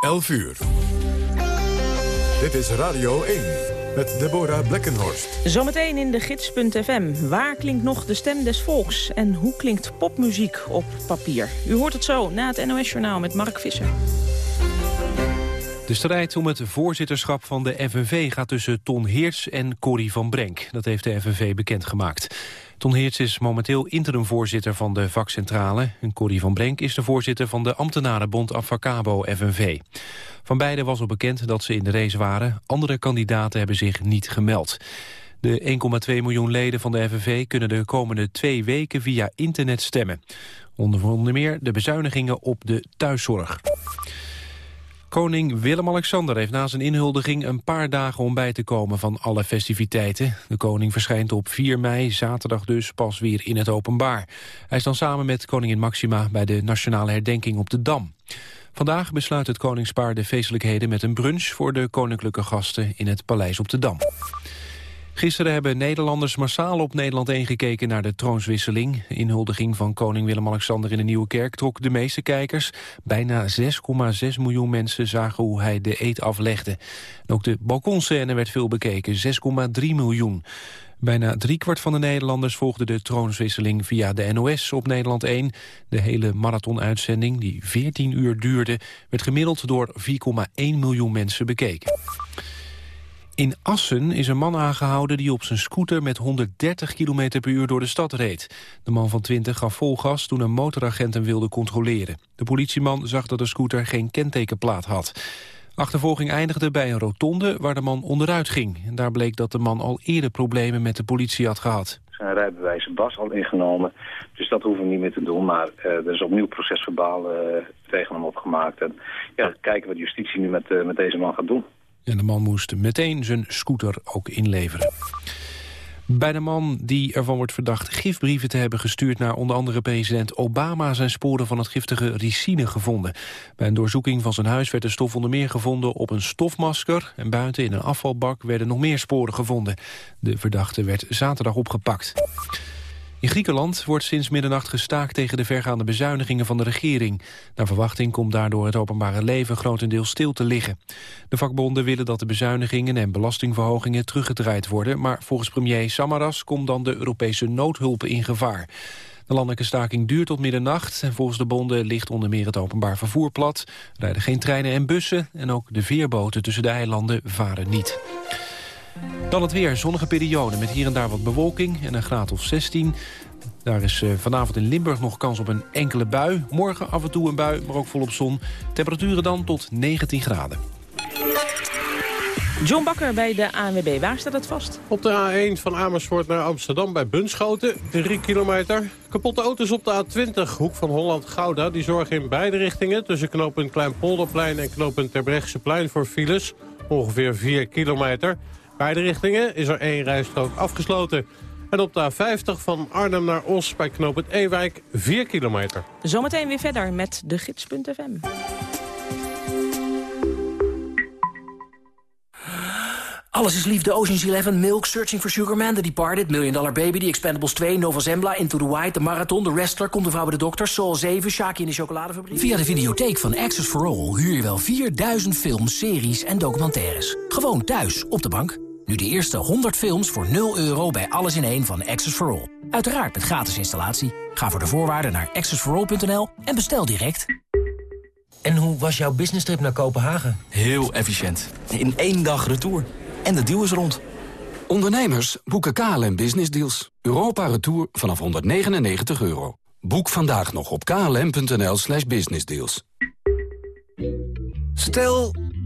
11 uur. Dit is Radio 1 met Deborah Blekkenhorst. Zometeen in de gids.fm. Waar klinkt nog de stem des volks? En hoe klinkt popmuziek op papier? U hoort het zo na het NOS-journaal met Mark Visser. De strijd om het voorzitterschap van de FNV gaat tussen Ton Heerts en Corrie van Brenk. Dat heeft de FNV bekendgemaakt. Ton Heerts is momenteel interimvoorzitter van de vakcentrale. En Corrie van Brenk is de voorzitter van de ambtenarenbond Avacabo FNV. Van beiden was al bekend dat ze in de race waren. Andere kandidaten hebben zich niet gemeld. De 1,2 miljoen leden van de FNV kunnen de komende twee weken via internet stemmen. Onder meer de bezuinigingen op de thuiszorg. Koning Willem-Alexander heeft na zijn inhuldiging een paar dagen om bij te komen van alle festiviteiten. De koning verschijnt op 4 mei, zaterdag dus, pas weer in het openbaar. Hij is dan samen met koningin Maxima bij de nationale herdenking op de Dam. Vandaag besluit het koningspaar de feestelijkheden met een brunch voor de koninklijke gasten in het paleis op de Dam. Gisteren hebben Nederlanders massaal op Nederland 1 gekeken naar de troonswisseling. Inhuldiging van koning Willem-Alexander in de Nieuwe Kerk trok de meeste kijkers. Bijna 6,6 miljoen mensen zagen hoe hij de eed aflegde. ook de balkonscène werd veel bekeken, 6,3 miljoen. Bijna driekwart van de Nederlanders volgde de troonswisseling via de NOS op Nederland 1. De hele marathonuitzending, die 14 uur duurde, werd gemiddeld door 4,1 miljoen mensen bekeken. In Assen is een man aangehouden die op zijn scooter met 130 km per uur door de stad reed. De man van 20 gaf vol gas toen een motoragent hem wilde controleren. De politieman zag dat de scooter geen kentekenplaat had. Achtervolging eindigde bij een rotonde waar de man onderuit ging. En daar bleek dat de man al eerder problemen met de politie had gehad. Zijn rijbewijs was al ingenomen, dus dat hoeven we niet meer te doen. Maar uh, er is opnieuw procesverbaal uh, tegen hem opgemaakt. En ja, kijken wat justitie nu met, uh, met deze man gaat doen. En de man moest meteen zijn scooter ook inleveren. Bij de man die ervan wordt verdacht gifbrieven te hebben gestuurd... naar onder andere president Obama zijn sporen van het giftige ricine gevonden. Bij een doorzoeking van zijn huis werd de stof onder meer gevonden op een stofmasker... en buiten in een afvalbak werden nog meer sporen gevonden. De verdachte werd zaterdag opgepakt. In Griekenland wordt sinds middernacht gestaakt tegen de vergaande bezuinigingen van de regering. Naar verwachting komt daardoor het openbare leven grotendeels stil te liggen. De vakbonden willen dat de bezuinigingen en belastingverhogingen teruggedraaid worden, maar volgens premier Samaras komt dan de Europese noodhulp in gevaar. De landelijke staking duurt tot middernacht en volgens de bonden ligt onder meer het openbaar vervoer plat. rijden geen treinen en bussen en ook de veerboten tussen de eilanden varen niet. Dan het weer, zonnige periode met hier en daar wat bewolking en een graad of 16. Daar is uh, vanavond in Limburg nog kans op een enkele bui. Morgen af en toe een bui, maar ook volop zon. Temperaturen dan tot 19 graden. John Bakker bij de ANWB. Waar staat het vast? Op de A1 van Amersfoort naar Amsterdam bij Bunschoten. 3 kilometer. Kapotte auto's op de A20, hoek van Holland-Gouda. Die zorgen in beide richtingen tussen knooppunt Kleinpolderplein en knooppunt Terbrechtseplein voor files. Ongeveer 4 kilometer. Beide richtingen is er één rijstrook afgesloten. En op de A50 van Arnhem naar Os bij knooppunt Ewijk 4 kilometer. Zometeen weer verder met de gids.fm. Alles is liefde, Ocean's Eleven, Milk, Searching for Sugar Man, The Departed, Million Dollar Baby, The Expendables 2, Nova Zembla, Into the White, The Marathon, The Wrestler, Komt de Vrouw bij de Dokter, Soul 7, Shaki in de Chocoladefabriek. Via de videotheek van Access for All huur je wel 4000 films, series en documentaires. Gewoon thuis, op de bank. Nu de eerste 100 films voor 0 euro bij Alles in één van Access for All. Uiteraard met gratis installatie. Ga voor de voorwaarden naar accessforall.nl en bestel direct. En hoe was jouw business trip naar Kopenhagen? Heel efficiënt. In één dag retour. En de deal is rond. Ondernemers boeken KLM Business Deals. Europa Retour vanaf 199 euro. Boek vandaag nog op klm.nl slash businessdeals. Stel,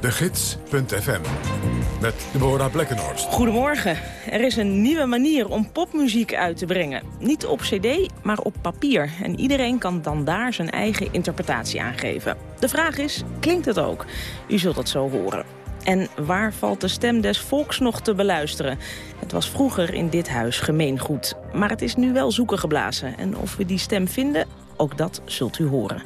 De Gids.fm. met Deborah Blekkenhorst. Goedemorgen. Er is een nieuwe manier om popmuziek uit te brengen. Niet op cd, maar op papier. En iedereen kan dan daar zijn eigen interpretatie aan geven. De vraag is, klinkt het ook? U zult het zo horen. En waar valt de stem des volks nog te beluisteren? Het was vroeger in dit huis gemeengoed. Maar het is nu wel zoeken geblazen. En of we die stem vinden, ook dat zult u horen.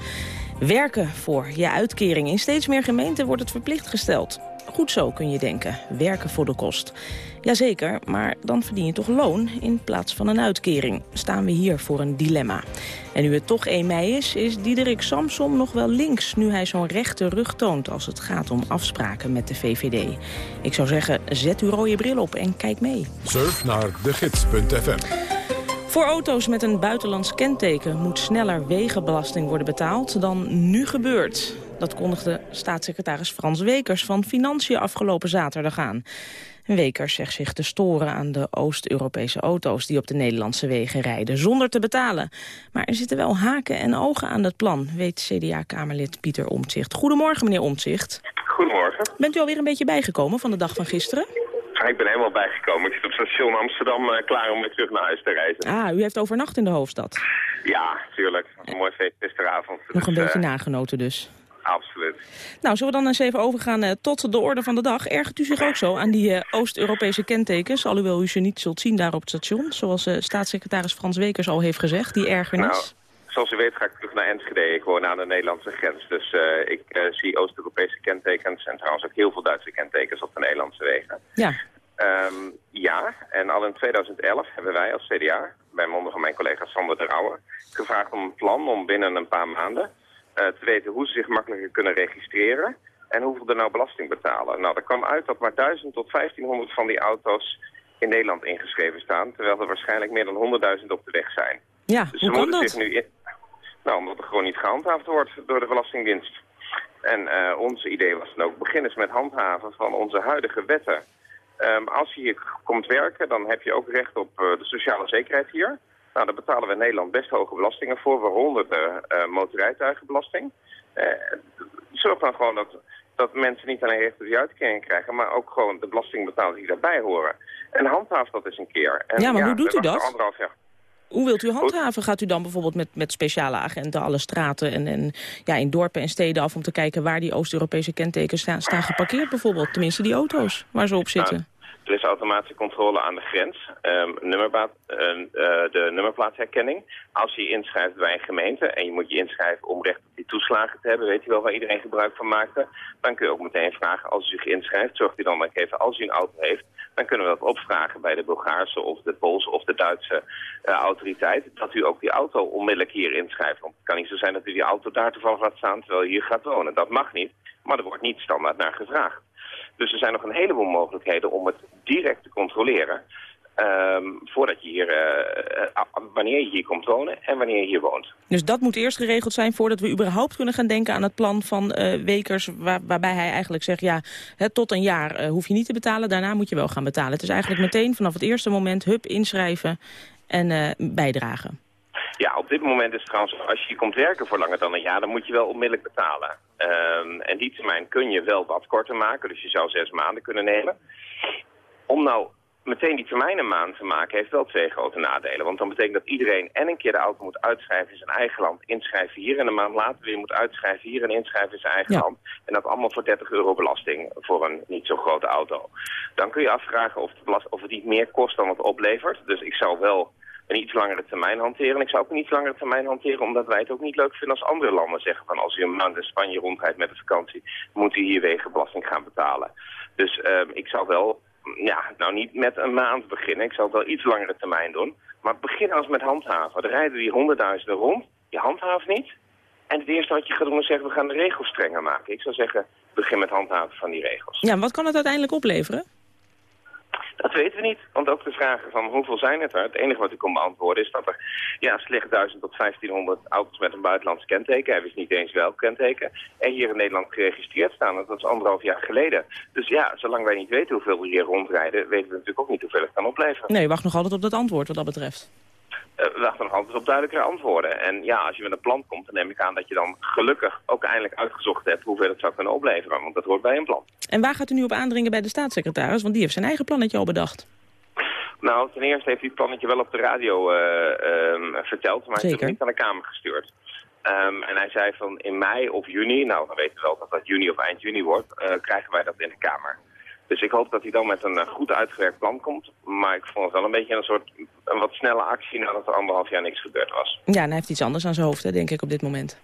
Werken voor je uitkering. In steeds meer gemeenten wordt het verplicht gesteld. Goed zo, kun je denken. Werken voor de kost. Jazeker, maar dan verdien je toch loon in plaats van een uitkering. Staan we hier voor een dilemma. En nu het toch 1 mei is, is Diederik Samsom nog wel links... nu hij zo'n rechte rug toont als het gaat om afspraken met de VVD. Ik zou zeggen, zet uw rode bril op en kijk mee. Surf naar degids.fm. Voor auto's met een buitenlands kenteken moet sneller wegenbelasting worden betaald dan nu gebeurt. Dat kondigde staatssecretaris Frans Wekers van Financiën afgelopen zaterdag aan. Wekers zegt zich te storen aan de Oost-Europese auto's die op de Nederlandse wegen rijden zonder te betalen. Maar er zitten wel haken en ogen aan dat plan, weet CDA-kamerlid Pieter Omtzigt. Goedemorgen meneer Omtzigt. Goedemorgen. Bent u alweer een beetje bijgekomen van de dag van gisteren? Ik ben helemaal bijgekomen. Ik zit op station Amsterdam uh, klaar om weer terug naar huis te reizen. Ah, u heeft overnacht in de hoofdstad? Ja, tuurlijk. Een mooi feest gisteravond. Nog een dus, beetje uh, nagenoten dus? Absoluut. Nou, zullen we dan eens even overgaan uh, tot de orde van de dag. Ergert u zich ook zo aan die Oost-Europese kentekens? Alhoewel u ze niet zult zien daar op het station. Zoals staatssecretaris Frans Wekers al heeft gezegd, die ergernis. Nou, zoals u weet ga ik terug naar Enschede. Ik woon aan de Nederlandse grens. Dus ik zie Oost-Europese kentekens en trouwens ook heel veel Duitse kentekens op de Nederlandse wegen. Ja. Um, ja, en al in 2011 hebben wij als CDA, bij monden van mijn collega Sander de Rauwe, gevraagd om een plan om binnen een paar maanden uh, te weten hoe ze zich makkelijker kunnen registreren en hoeveel er nou belasting betalen. Nou, er kwam uit dat maar 1000 tot 1500 van die auto's in Nederland ingeschreven staan, terwijl er waarschijnlijk meer dan 100.000 op de weg zijn. Ja, dus hoe ze moeten dat? zich nu in... Nou, omdat er gewoon niet gehandhaafd wordt door de Belastingdienst. En uh, ons idee was dan ook, begin eens met handhaven van onze huidige wetten. Um, als je hier komt werken, dan heb je ook recht op uh, de sociale zekerheid hier. Nou, daar betalen we in Nederland best hoge belastingen voor, waaronder de uh, motorrijtuigenbelasting. Uh, zorg dan gewoon dat, dat mensen niet alleen recht op die uitkering krijgen, maar ook gewoon de belasting betalen die daarbij horen. En handhaaf dat eens een keer. En, ja, maar hoe doet u dat? Anderhalf jaar. Hoe wilt u handhaven? Gaat u dan bijvoorbeeld met, met speciale agenten alle straten en, en ja, in dorpen en steden af om te kijken waar die Oost-Europese kentekens staan, staan geparkeerd bijvoorbeeld? Tenminste die auto's waar ze op zitten. Nou, er is automatische controle aan de grens, um, nummerplaat, uh, uh, de nummerplaatsherkenning. Als je je inschrijft bij een gemeente en je moet je inschrijven om recht op die toeslagen te hebben, weet je wel waar iedereen gebruik van maakte, dan kun je ook meteen vragen als u zich inschrijft, zorgt u dan dat even als u een auto heeft, dan kunnen we dat opvragen bij de Bulgaarse of de Poolse of de Duitse uh, autoriteit, dat u ook die auto onmiddellijk hier inschrijft. Want het kan niet zo zijn dat u die auto daar toevallig laat staan terwijl u hier gaat wonen. Dat mag niet, maar er wordt niet standaard naar gevraagd. Dus er zijn nog een heleboel mogelijkheden om het direct te controleren. Um, voordat je hier, uh, wanneer je hier komt wonen en wanneer je hier woont. Dus dat moet eerst geregeld zijn voordat we überhaupt kunnen gaan denken aan het plan van uh, Wekers. Waar, waarbij hij eigenlijk zegt, ja, hè, tot een jaar uh, hoef je niet te betalen, daarna moet je wel gaan betalen. Het is eigenlijk meteen vanaf het eerste moment, hup, inschrijven en bijdragen. Ja, op dit moment is het trouwens, als je komt werken voor langer dan een jaar, dan moet je wel onmiddellijk betalen. Um, en die termijn kun je wel wat korter maken, dus je zou zes maanden kunnen nemen. Om nou meteen die termijn een maand te maken, heeft wel twee grote nadelen. Want dan betekent dat iedereen en een keer de auto moet uitschrijven in zijn eigen land, inschrijven hier, en een maand later weer moet uitschrijven hier en inschrijven in zijn eigen Ja. land. En dat allemaal voor 30 euro belasting voor een niet zo grote auto. Dan kun je afvragen of, de belast of het niet meer kost dan het oplevert. Dus ik zou wel een iets langere termijn hanteren. En ik zou ook een iets langere termijn hanteren omdat wij het ook niet leuk vinden als andere landen zeggen van als u een maand in Spanje rondrijdt met een vakantie, moet u hier wegenbelasting gaan betalen. Dus um, ik zou wel, ja, nou niet met een maand beginnen. Ik zou het wel iets langere termijn doen. Maar begin als met handhaven. Er rijden hier honderdduizenden rond. Je handhaaft niet. En het eerste wat je gaat doen is zeggen, we gaan de regels strenger maken. Ik zou zeggen, begin met handhaven van die regels. Ja, wat kan het uiteindelijk opleveren? Dat weten we niet, want ook de vragen van hoeveel zijn het er? Het enige wat ik kon beantwoorden is dat er ja, slechts 1000 tot 1500 auto's met een buitenlands kenteken, hij wist niet eens welk kenteken, en hier in Nederland geregistreerd staan. Dat is anderhalf jaar geleden. Dus ja, zolang wij niet weten hoeveel we hier rondrijden, weten we natuurlijk ook niet hoeveel het kan opleveren. Nee, wacht nog altijd op dat antwoord wat dat betreft. Uh, we wachten nog altijd op duidelijkere antwoorden. En ja, als je met een plan komt, dan neem ik aan dat je dan gelukkig ook eindelijk uitgezocht hebt hoeveel het zou kunnen opleveren. Want dat hoort bij een plan. En waar gaat u nu op aandringen bij de staatssecretaris? Want die heeft zijn eigen plannetje al bedacht. Nou, ten eerste heeft hij het plannetje wel op de radio uh, verteld, maar hij heeft het niet aan de Kamer gestuurd. Um, en hij zei van in mei of juni, nou dan weten we wel dat dat juni of eind juni wordt, uh, krijgen wij dat in de Kamer. Dus ik hoop dat hij dan met een uh, goed uitgewerkt plan komt. Maar ik vond het wel een beetje een soort een wat snelle actie nadat er anderhalf jaar niks gebeurd was. Ja, en hij heeft iets anders aan zijn hoofd, hè, denk ik, op dit moment.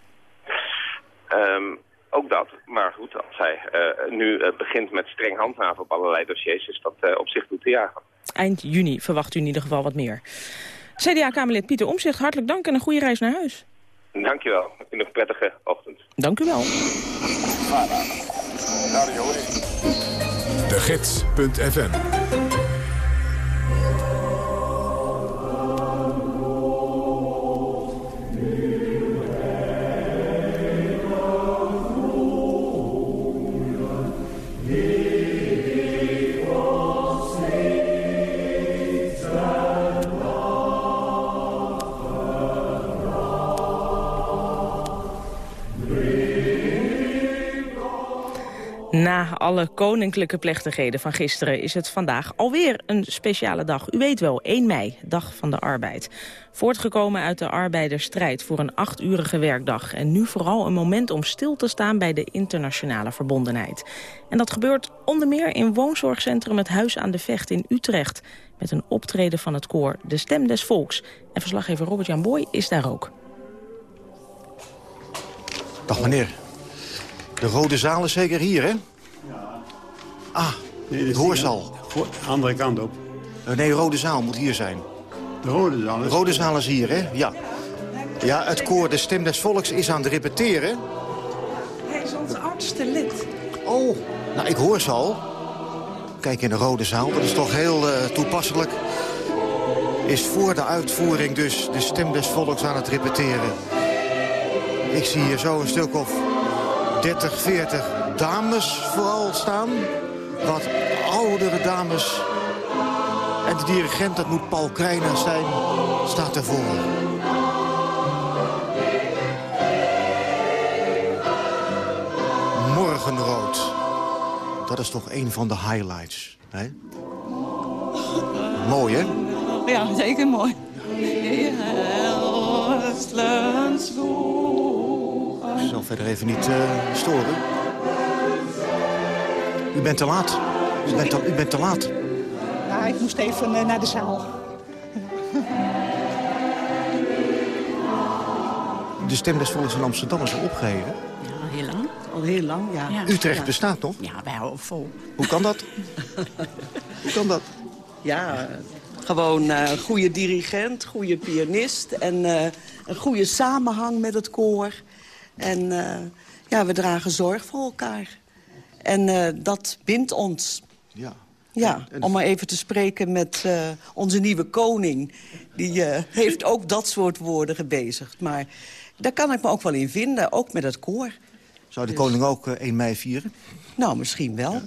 Um, ook dat, maar goed, als hij uh, nu uh, begint met streng handhaven op allerlei dossiers, is dat uh, op zich toe te jagen. Eind juni verwacht u in ieder geval wat meer. CDA-Kamerlid Pieter Omzicht, hartelijk dank en een goede reis naar huis. Dankjewel. Een nog prettige ochtend. Dank u wel. De Gids.fm Na alle koninklijke plechtigheden van gisteren is het vandaag alweer een speciale dag. U weet wel, 1 mei, dag van de arbeid. Voortgekomen uit de arbeidersstrijd voor een achturige werkdag. En nu vooral een moment om stil te staan bij de internationale verbondenheid. En dat gebeurt onder meer in woonzorgcentrum Het Huis aan de Vecht in Utrecht. Met een optreden van het koor De Stem des Volks. En verslaggever Robert-Jan Boy is daar ook. Dag meneer. De rode zaal is zeker hier, hè? Ah, de hoorzaal. Andere kant op. Uh, nee, rode zaal moet hier zijn. De rode zaal is... De rode zaal is hier, hè? Ja. Ja, het koor De Stem des Volks is aan het repeteren. Hij is ons oudste lid. Oh, nou, ik hoor ze al. Kijk in de rode zaal, dat is toch heel uh, toepasselijk. Is voor de uitvoering dus De Stem des Volks aan het repeteren. Ik zie hier zo een stuk of 30, 40 dames vooral staan wat oudere dames. En de dirigent, dat moet Paul Krijner zijn, staat ervoor. Morgenrood. Dat is toch een van de highlights. Hè? Mooi, hè? Ja, zeker mooi. Ik zal verder even niet uh, storen. U bent te laat. U bent te, u bent te laat. Ja, ik moest even uh, naar de zaal. De stem des volks in Amsterdam is al opgeheven. Ja, heel lang. Al heel lang, ja. ja. Utrecht ja. bestaat nog? Ja, wij houden vol. Hoe kan dat? Hoe kan dat? Ja, gewoon uh, goede dirigent, goede pianist... en uh, een goede samenhang met het koor. En uh, ja, we dragen zorg voor elkaar. En uh, dat bindt ons. Ja. Ja, om maar even te spreken met uh, onze nieuwe koning. Die uh, heeft ook dat soort woorden gebezigd. Maar daar kan ik me ook wel in vinden, ook met het koor. Zou de dus... koning ook 1 mei vieren? Nou, misschien wel. Ja.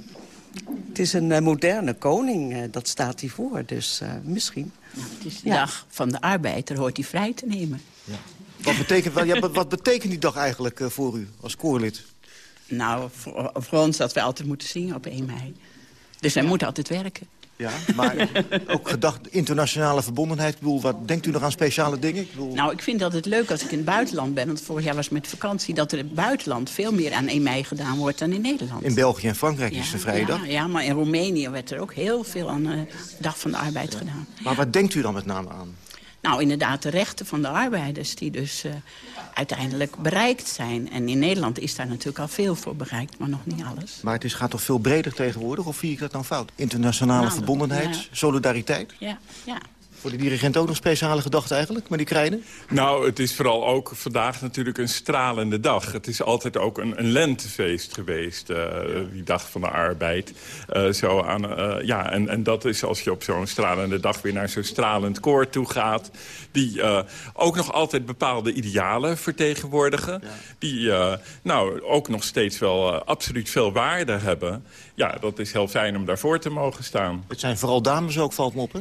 Het is een moderne koning, dat staat hij voor, dus misschien. Ja, het is de ja. dag van de arbeid, daar hoort hij vrij te nemen. Ja. Wat, betekent, ja, wat betekent die dag eigenlijk voor u als koorlid? Nou, voor, voor, ons dat we altijd moeten zingen op 1 mei. Dus wij moeten altijd werken. Ja, maar ook gedacht internationale verbondenheid. Ik bedoel, wat denkt u nog aan speciale dingen? Ik bedoel... Nou, ik vind dat het leuk als ik in het buitenland ben. Want vorig jaar was met vakantie dat er in het buitenland veel meer aan 1 mei gedaan wordt dan in Nederland. In België en Frankrijk ja, is de vrije dag. Ja, ja, maar in Roemenië werd er ook heel veel aan de Dag van de Arbeid ja. gedaan. Maar wat denkt u dan met name aan? Nou, inderdaad, de rechten van de arbeiders die dus uh, uiteindelijk bereikt zijn. En in Nederland is daar natuurlijk al veel voor bereikt, maar nog niet alles. Maar het is, gaat toch veel breder tegenwoordig, of zie ik dat nou fout? Internationale nou, verbondenheid, ja. solidariteit? Ja, ja. Voor de dirigent ook nog speciale gedachten eigenlijk, met die krijnen? Nou, het is vooral ook vandaag natuurlijk een stralende dag. Het is altijd ook een, een lentefeest geweest, uh, ja. die dag van de arbeid. Uh, zo aan, uh, ja, en, en dat is als je op zo'n stralende dag weer naar zo'n stralend koor toe gaat... die ook nog altijd bepaalde idealen vertegenwoordigen. Ja. Die nou, ook nog steeds wel absoluut veel waarde hebben. Ja, dat is heel fijn om daarvoor te mogen staan. Het zijn vooral dames ook, valt me op, hè?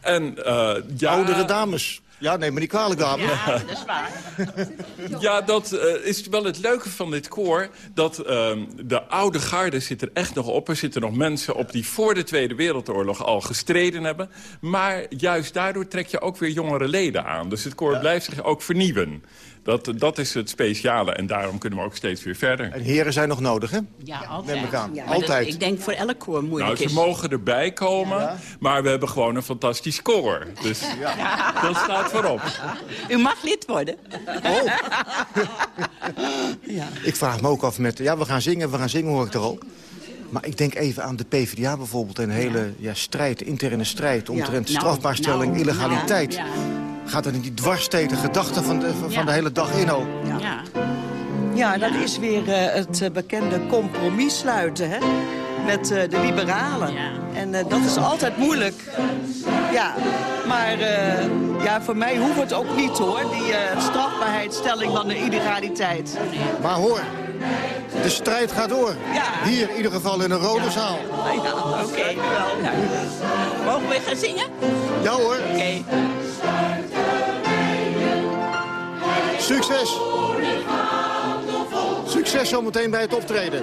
En, uh, ja, Oudere dames. Ja, neem me niet kwalijk, dame. Ja, dat is waar. Ja, dat eh, is wel het leuke van dit koor. Dat ehm, de oude garde zit er echt nog op. Er zitten nog mensen op die voor de Tweede Wereldoorlog al gestreden hebben. Maar juist daardoor trek je ook weer jongere leden aan. Dus het koor blijft zich ook vernieuwen. Dat, dat is het speciale en daarom kunnen we ook steeds weer verder. En heren zijn nog nodig, hè? Ja, altijd. Dat- Altijd. ik denk voor elk koor moeilijk Nou, ze is. mogen erbij komen, maar we hebben gewoon een fantastisch koor. Dus dat staat voorop. U mag lid worden. Oh. Ik vraag me ook af met... Ja, we gaan zingen, we gaan zingen, hoor ik er al. Maar ik denk even aan de PvdA bijvoorbeeld. Een hele ja, strijd, interne strijd... omtrent nou, strafbaarstelling, nou, illegaliteit. Gaat er in die dwarssteden gedachten van de, van Ja. de hele dag in al? ja. Ja, dat is weer eh, het eh, bekende compromis sluiten, hè? Met eh, de liberalen. Ja. En eh, dat is altijd moeilijk. Ja, maar eh, ja, voor mij hoeft het ook niet, hoor. Die eh strafbaarheidsstelling van de illegaliteit. Maar hoor, de strijd gaat door. Ja. Hier in ieder geval in een rode zaal. Ja, oké. Nou, mogen we gaan zingen? Ja hoor, Oké. Succes! Succes zometeen bij het optreden.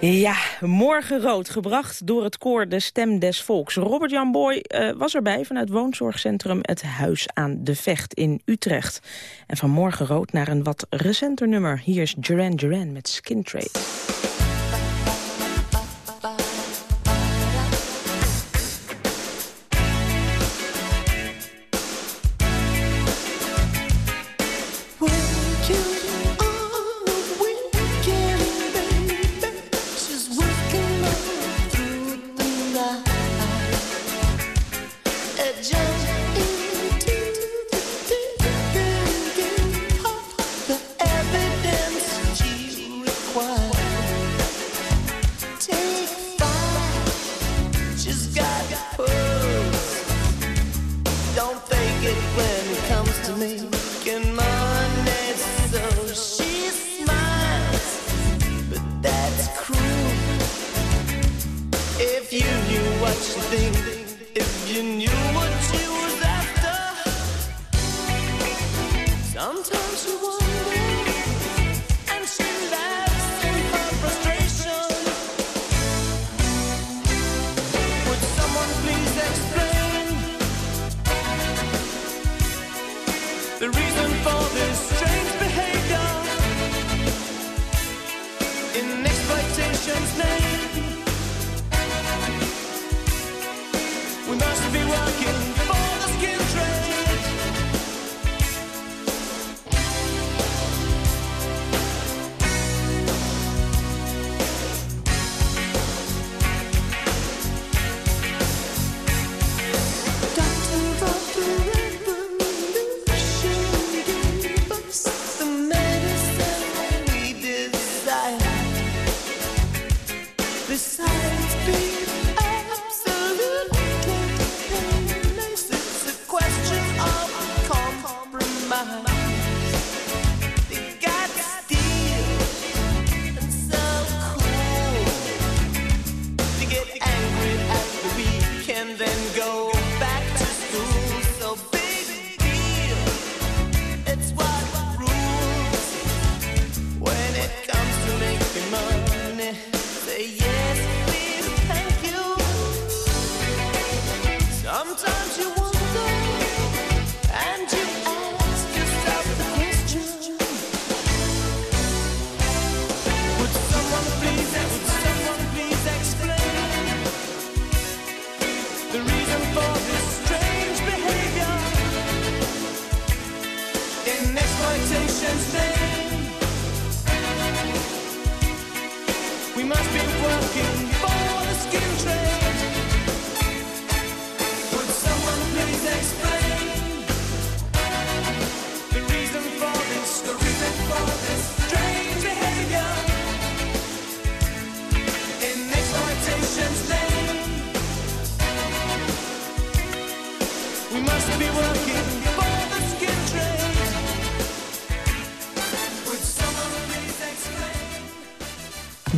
Ja, morgenrood, gebracht door het koor De Stem des Volks. Robert-Jan Boy eh, was erbij vanuit woonzorgcentrum Het Huis aan de Vecht in Utrecht. En van morgenrood naar een wat recenter nummer. Hier is Duran Duran met Skin Trade.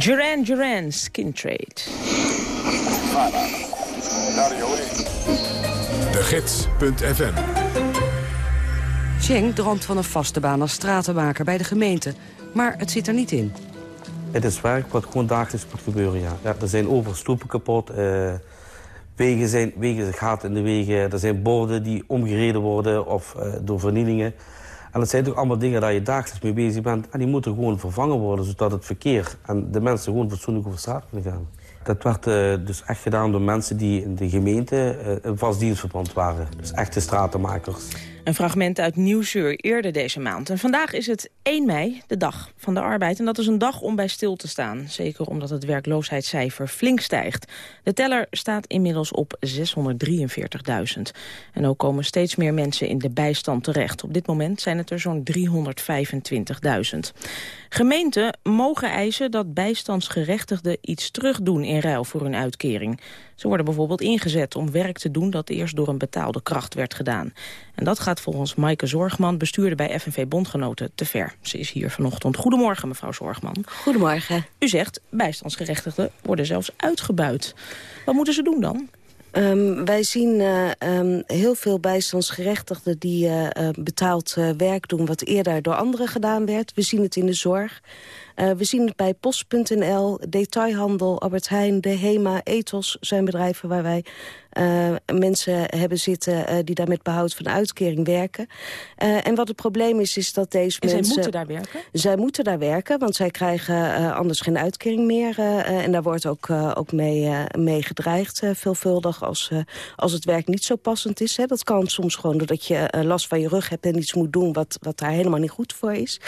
Duran Duran, Skin Trade. De Gids.fm Cheng droomt van een vaste baan als stratenmaker bij de gemeente. Maar het zit er niet in. Het is werk wat gewoon dagelijks moet gebeuren, ja. ja er zijn overal stoepen kapot. eh, wegen zijn wegen, gaten in de wegen. Er zijn borden die omgereden worden of eh, door vernielingen. En dat zijn toch allemaal dingen waar je dagelijks mee bezig bent. En die moeten gewoon vervangen worden, zodat het verkeer en de mensen gewoon fatsoenlijk over straat kunnen gaan. Dat werd eh, dus echt gedaan door mensen die in de gemeente eh, een vast dienstverband waren. Dus echte stratenmakers. Een fragment uit Nieuwsuur eerder deze maand. En vandaag is het 1 mei, de dag van de arbeid. En dat is een dag om bij stil te staan. Zeker omdat het werkloosheidscijfer flink stijgt. De teller staat inmiddels op 643.000. En ook komen steeds meer mensen in de bijstand terecht. Op dit moment zijn het er zo'n 325.000. Gemeenten mogen eisen dat bijstandsgerechtigden iets terugdoen in ruil voor hun uitkering. Ze worden bijvoorbeeld ingezet om werk te doen dat eerst door een betaalde kracht werd gedaan. En dat gaat volgens Maaike Zorgman, bestuurder bij FNV Bondgenoten, te ver. Ze is hier vanochtend. Goedemorgen, mevrouw Zorgman. Goedemorgen. U zegt, bijstandsgerechtigden worden zelfs uitgebuit. Wat moeten ze doen dan? Ehm, wij zien eh, ehm, heel veel bijstandsgerechtigden die eh, eh, betaald werk doen... wat eerder door anderen gedaan werd. We zien het in de zorg. Eh, we zien het bij Post.nl, Detailhandel, Albert Heijn, De Hema, Ethos... zijn bedrijven waar wij eh, mensen hebben zitten... eh, die daar met behoud van uitkering werken. En wat het probleem is, is dat deze En zij mensen... moeten daar werken? Zij moeten daar werken, want zij krijgen anders geen uitkering meer. en daar wordt ook, ook mee, mee gedreigd, veelvuldig, als, als het werk niet zo passend is. Hè. Dat kan soms gewoon doordat je last van je rug hebt en iets moet doen wat, wat daar helemaal niet goed voor is.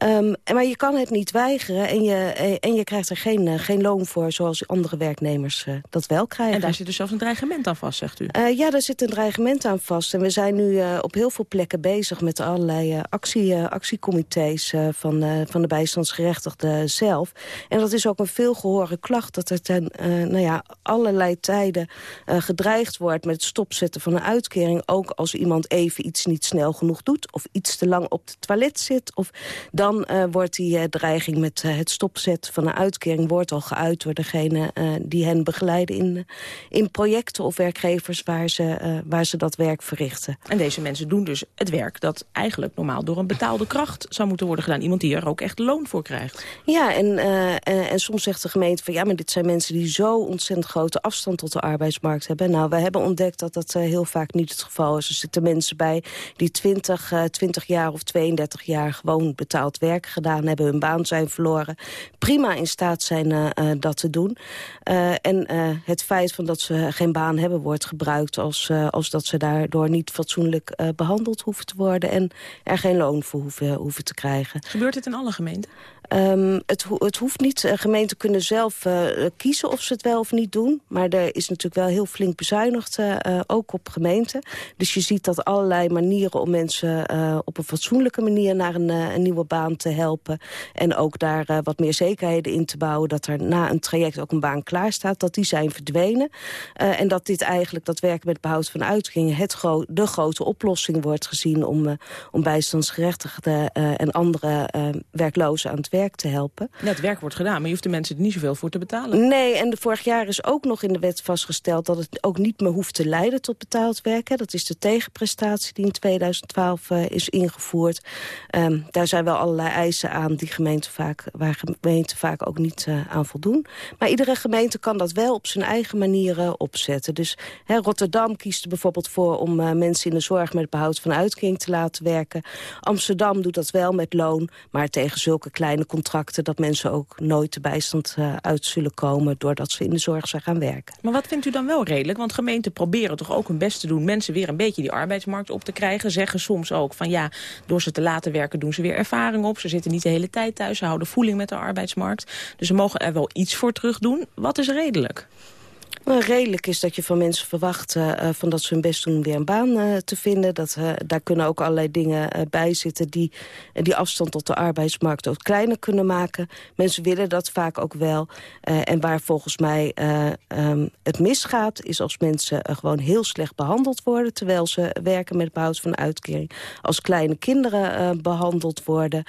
Ehm, maar je kan het niet weigeren en je, eh, en je krijgt er geen, eh, geen loon voor... zoals andere werknemers eh, dat wel krijgen. En daar zit dus zelfs een dreigement aan vast, zegt u. Ja, daar zit een dreigement aan vast. En we zijn nu op heel veel plekken bezig met allerlei actie, actiecomité's van, van de bijstandsgerechtigden zelf. En dat is ook een veelgehoorde klacht dat er ten nou ja, allerlei tijden gedreigd wordt met het stopzetten van een uitkering. Ook als iemand even iets niet snel genoeg doet of iets te lang op het toilet zit. Of dan eh, wordt die eh, dreiging met eh, het stopzetten van een uitkering wordt al geuit door degene die hen begeleiden in, in projecten of werkgevers waar ze, waar ze dat werk verrichten. En deze mensen doen dus het werk dat eigenlijk normaal door een betaalde kracht zou moeten worden gedaan. Iemand die er ook echt loon voor krijgt. Ja, en, en, en soms zegt de gemeente van... ja, maar dit zijn mensen die zo ontzettend grote afstand tot de arbeidsmarkt hebben. Nou, we hebben ontdekt dat dat heel vaak niet het geval is. Er zitten mensen bij die 20, eh 20 jaar of 32 jaar gewoon betaald werk gedaan hebben. Hun baan zijn verloren. Prima in staat zijn eh, eh, dat te doen. Eh, en het feit van dat ze geen baan hebben wordt gebruikt... als, als dat ze daardoor niet fatsoenlijk eh, behandeld hoeven te worden... en er geen loon voor hoeven, hoeven te krijgen. Gebeurt dit in alle gemeenten? Ehm, het, het hoeft niet. Eh, gemeenten kunnen zelf eh, kiezen of ze het wel of niet doen. Maar er is natuurlijk wel heel flink bezuinigd, eh, ook op gemeenten. Dus je ziet dat allerlei manieren om mensen op een fatsoenlijke manier... naar een, een nieuwe baan te helpen. En ook daar wat meer zekerheden in te bouwen... dat er na een traject ook een baan klaar staat, dat die zijn verdwenen. En dat dit eigenlijk, dat werken met behoud van uitkeringen... Het de grote oplossing wordt gezien om, om bijstandsgerechtigden... en andere werklozen aan het werk te helpen. Ja, het werk wordt gedaan, maar je hoeft de mensen er niet zoveel voor te betalen. Nee, en de vorig jaar is ook nog in de wet vastgesteld... dat het ook niet meer hoeft te leiden tot betaald werk. Hè. Dat is de tegenprestatie die in 2012 eh, is ingevoerd. Ehm, daar zijn wel allerlei eisen aan die gemeenten vaak, waar gemeenten vaak ook niet eh, aan voldoen. Maar iedere gemeente kan dat wel op zijn eigen manieren opzetten. Dus hè, Rotterdam kiest er bijvoorbeeld voor om eh, mensen in de zorg... met behoud van uitkering te laten werken. Amsterdam doet dat wel met loon, maar tegen zulke kleine contracten... dat mensen ook nooit de bijstand eh, uit zullen komen... doordat ze in de zorg zijn gaan werken. Maar wat vindt u dan wel redelijk? Want gemeenten proberen toch ook hun best te doen... mensen weer een beetje die arbeidsmarkt op te krijgen. Zeggen soms ook van ja, door ze te laten werken doen ze weer ervaring op. Ze zitten niet de hele tijd thuis, ze houden voeling met de arbeidsmarkt. Dus ze mogen er wel iets voor terug doen. Wat is redelijk? Redelijk is dat je van mensen verwacht eh, eh, van dat ze hun best doen om weer een baan eh, te vinden. Dat, daar kunnen ook allerlei dingen bij zitten die die afstand tot de arbeidsmarkt ook kleiner kunnen maken. Mensen willen dat vaak ook wel. En waar volgens mij eh, ehm, het misgaat is als mensen gewoon heel slecht behandeld worden... terwijl ze werken met behoud van uitkering. Als kleine kinderen eh, behandeld worden.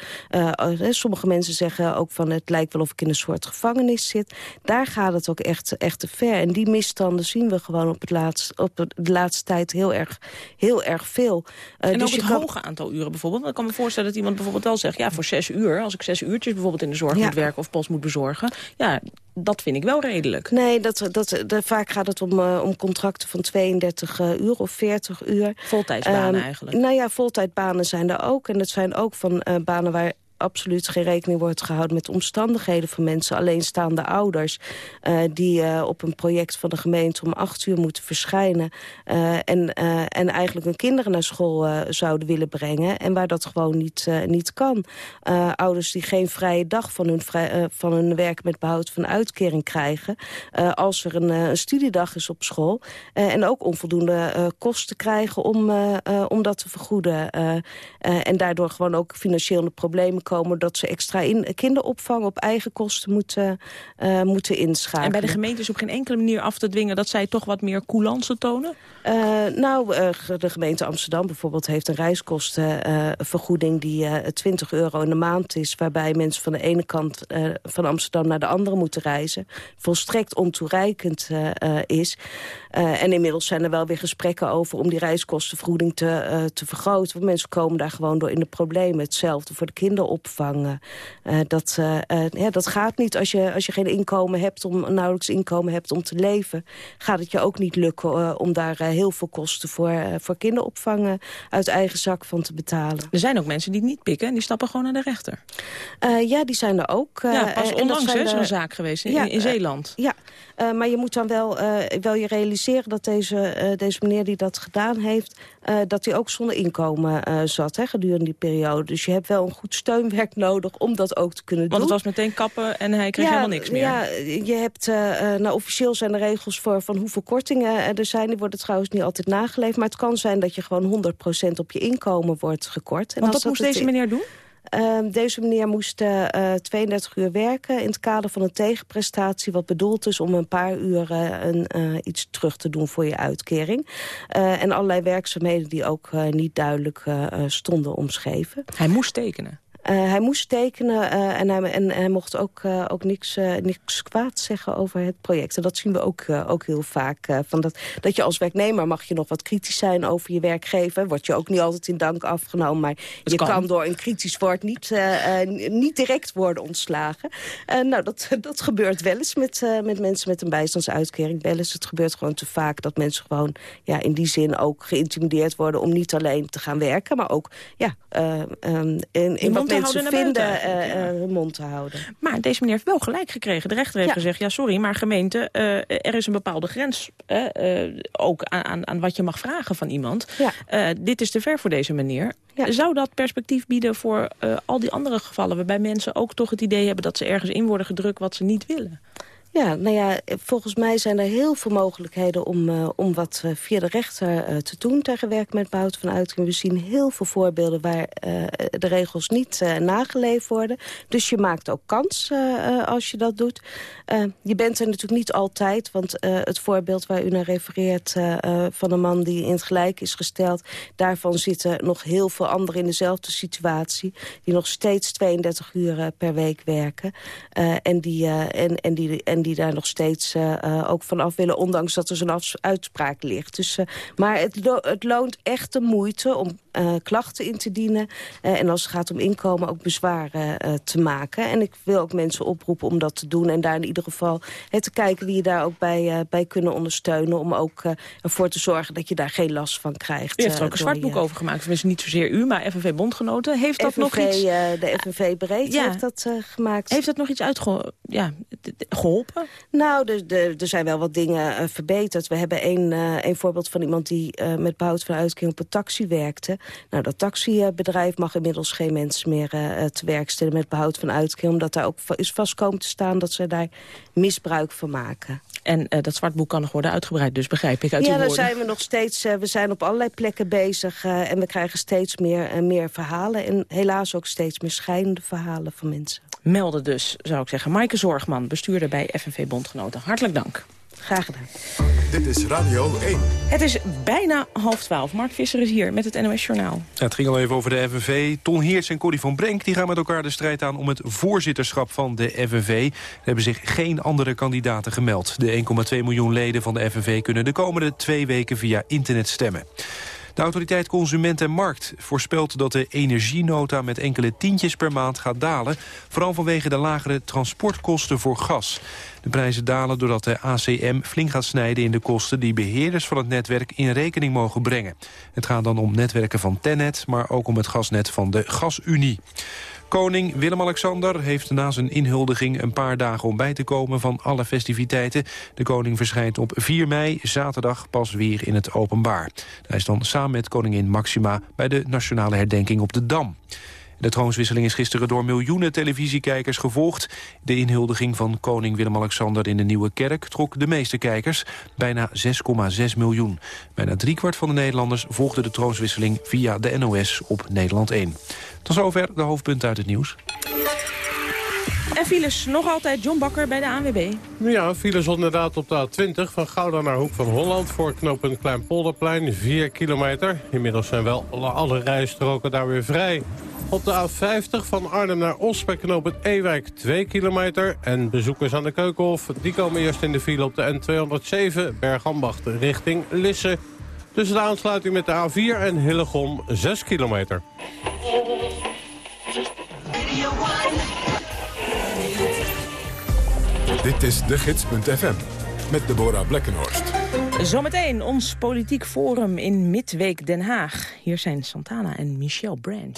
Sommige mensen zeggen ook van het lijkt wel of ik in een soort gevangenis zit. Daar gaat het ook echt, echt te ver. En misstanden zien we gewoon op, het laatst, op de laatste tijd heel erg, heel erg veel. Eh, en dus ook het kan- hoge aantal uren bijvoorbeeld. Ik kan me voorstellen dat iemand bijvoorbeeld wel zegt... ja, voor zes uur, als ik zes uurtjes bijvoorbeeld in de zorg Ja. moet werken... of post moet bezorgen, ja, dat vind ik wel redelijk. Nee, dat, dat, vaak gaat het om, eh, om contracten van 32 eh, uur of 40 uur. Voltijdsbanen Ehm, eigenlijk. Nou ja, voltijdbanen zijn er ook. En dat zijn ook van banen waar absoluut geen rekening wordt gehouden met de omstandigheden van mensen. Alleenstaande ouders eh, die eh, op een project van de gemeente om acht uur moeten verschijnen. eh, en, en eigenlijk hun kinderen naar school zouden willen brengen. En waar dat gewoon niet, niet kan. Ouders die geen vrije dag van hun, van hun werk met behoud van uitkering krijgen. als er een, studiedag is op school. en ook onvoldoende kosten krijgen om, om dat te vergoeden. en daardoor gewoon ook financieel in de problemen komen... dat ze extra in, kinderopvang op eigen kosten moeten, eh, moeten inschakelen. En bij de gemeente is op geen enkele manier af te dwingen... dat zij toch wat meer coulance tonen? Eh, nou, eh, de gemeente Amsterdam bijvoorbeeld heeft een reiskostenvergoeding... die eh 20 euro in de maand is... waarbij mensen van de ene kant van Amsterdam naar de andere moeten reizen. Volstrekt ontoereikend is. En inmiddels zijn er wel weer gesprekken over... om die reiskostenvergoeding te, te vergroten. Want mensen komen daar gewoon door in de problemen. Hetzelfde voor de kinderopvang. Eh, dat, eh, eh, ja, dat gaat niet als je, als je geen inkomen hebt... om nauwelijks inkomen hebt om te leven... gaat het je ook niet lukken om daar heel veel kosten voor, voor kinderopvang uit eigen zak van te betalen. Er zijn ook mensen die het niet pikken en die stappen gewoon naar de rechter. Ja, die zijn er ook. ja, pas onlangs er een zaak geweest in, Ja, in Zeeland. Ja, eh, maar je moet dan wel, eh, wel je realiseren dat deze, eh, deze meneer die dat gedaan heeft... dat hij ook zonder inkomen zat hè, gedurende die periode. Dus je hebt wel een goed steunwerk nodig om dat ook te kunnen Want doen. het was meteen kappen en hij kreeg helemaal niks meer. Ja, je hebt, nou, officieel zijn er regels voor van hoeveel kortingen er zijn. Die worden trouwens niet altijd nageleefd. Maar het kan zijn dat je gewoon 100% op je inkomen wordt gekort. En Want als wat moest deze meneer doen? Ehm, deze meneer moest eh, eh, 32 uur werken in het kader van een tegenprestatie... wat bedoeld is om een paar uur eh, een, eh, iets terug te doen voor je uitkering. Eh, en allerlei werkzaamheden die ook eh, niet duidelijk eh, eh, stonden omschreven. Hij moest tekenen. Eh, hij moest tekenen eh, en, hij, en hij mocht ook, eh, ook niks, niks kwaad zeggen over het project. En dat zien we ook, ook heel vaak. van dat, dat je als werknemer mag je nog wat kritisch zijn over je werkgever. Word je ook niet altijd in dank afgenomen. Maar je kan. kan. door een kritisch woord niet, niet direct worden ontslagen. Nou, dat, dat gebeurt wel eens met, met mensen met een bijstandsuitkering. Wel eens. Het gebeurt gewoon te vaak dat mensen gewoon ja, in die zin ook geïntimideerd worden... om niet alleen te gaan werken, maar ook ja, eh, ehm, in, in wat mensen vinden eh, eh, hun mond te houden. Maar deze meneer heeft wel gelijk gekregen. De rechter heeft gezegd, ja sorry, maar gemeente, eh, er is een bepaalde grens. ook aan, aan, aan wat je mag vragen van iemand. Dit is te ver voor deze meneer. Zou dat perspectief bieden voor al die andere gevallen... waarbij mensen ook toch het idee hebben dat ze ergens in worden gedrukt wat ze niet willen? Ja, nou ja, volgens mij zijn er heel veel mogelijkheden om, eh, om wat eh, via de rechter eh, te doen tegen werk met behoud van uitkering. We zien heel veel voorbeelden waar de regels niet nageleefd worden. Dus je maakt ook kans als je dat doet. Je bent er natuurlijk niet altijd, want het voorbeeld waar u naar refereert van een man die in het gelijk is gesteld, daarvan zitten nog heel veel anderen in dezelfde situatie, die nog steeds 32 uur per week werken en, die, en, en, die, en die daar nog steeds eh, eh, ook vanaf willen, ondanks dat er zo'n uitspraak ligt. Dus, eh, maar het, lo- het loont echt de moeite om klachten in te dienen en als het gaat om inkomen ook bezwaren te maken. En ik wil ook mensen oproepen om dat te doen en daar in ieder geval te kijken wie je daar ook bij, bij kunnen ondersteunen om ook ervoor te zorgen dat je daar geen last van krijgt. U heeft er ook een door zwartboek je- over gemaakt. Tenminste, niet zozeer u, maar FNV-bondgenoten. Heeft dat nog FNV, iets... de FNV Breed Ja. heeft dat gemaakt. Heeft dat nog iets uitge... Ja, geholpen? Helpen? Nou, er, er, er zijn wel wat dingen eh, verbeterd. We hebben één eh, één voorbeeld van iemand die eh, met behoud van uitkering op een taxi werkte. Nou, dat taxibedrijf mag inmiddels geen mensen meer te werk stellen met behoud van uitkering. Omdat daar ook is vast komen te staan dat ze daar misbruik van maken. En dat zwartboek kan nog worden uitgebreid, dus begrijp ik uit ja, uw daar zijn we nog steeds. we zijn op allerlei plekken bezig en we krijgen steeds meer en meer verhalen. En helaas ook steeds meer schijnende verhalen van mensen. Melden dus, zou ik zeggen. Maaike Zorgman, bestuurder bij FNV Bondgenoten. Hartelijk dank. Graag gedaan. Dit is Radio 1. Het is bijna half twaalf. Mark Visser is hier met het NOS Journaal. Ja, het ging al even over de FNV. Ton Heerts en Corrie van Brenk die gaan met elkaar de strijd aan... om het voorzitterschap van de FNV. Er hebben zich geen andere kandidaten gemeld. De 1,2 miljoen leden van de FNV kunnen de komende twee weken via internet stemmen. De autoriteit Consument en Markt voorspelt dat de energienota met enkele tientjes per maand gaat dalen. Vooral vanwege de lagere transportkosten voor gas. De prijzen dalen doordat de ACM flink gaat snijden in de kosten die beheerders van het netwerk in rekening mogen brengen. Het gaat dan om netwerken van Tennet, maar ook om het gasnet van de Gasunie. Koning Willem-Alexander heeft na zijn inhuldiging een paar dagen om bij te komen van alle festiviteiten. De koning verschijnt op 4 mei, zaterdag, pas weer in het openbaar. Hij is dan samen met koningin Maxima bij de nationale herdenking op de Dam. De troonswisseling is gisteren door miljoenen televisiekijkers gevolgd. De inhuldiging van koning Willem-Alexander in de Nieuwe Kerk trok de meeste kijkers, bijna 6,6 miljoen. Bijna driekwart van de Nederlanders volgde de troonswisseling via de NOS op Nederland 1. Tot zover de hoofdpunten uit het nieuws. En files nog altijd John Bakker bij de ANWB. Ja, files inderdaad op de A20 van Gouda naar Hoek van Holland... voor knooppunt Kleinpolderplein, 4 kilometer. Inmiddels zijn wel alle rijstroken daar weer vrij. Op de A50 van Arnhem naar Os bij knooppunt Ewijk 2 kilometer. En bezoekers aan de Keukenhof, die komen eerst in de file op de N207... Bergambacht richting Lisse. Tussen de aansluiting met de A4 en Hillegom 6 kilometer. Dit is de gids.fm met Deborah Blekkenhorst. Zometeen ons politiek forum in Midweek Den Haag. Hier zijn Santana en Michel Branch.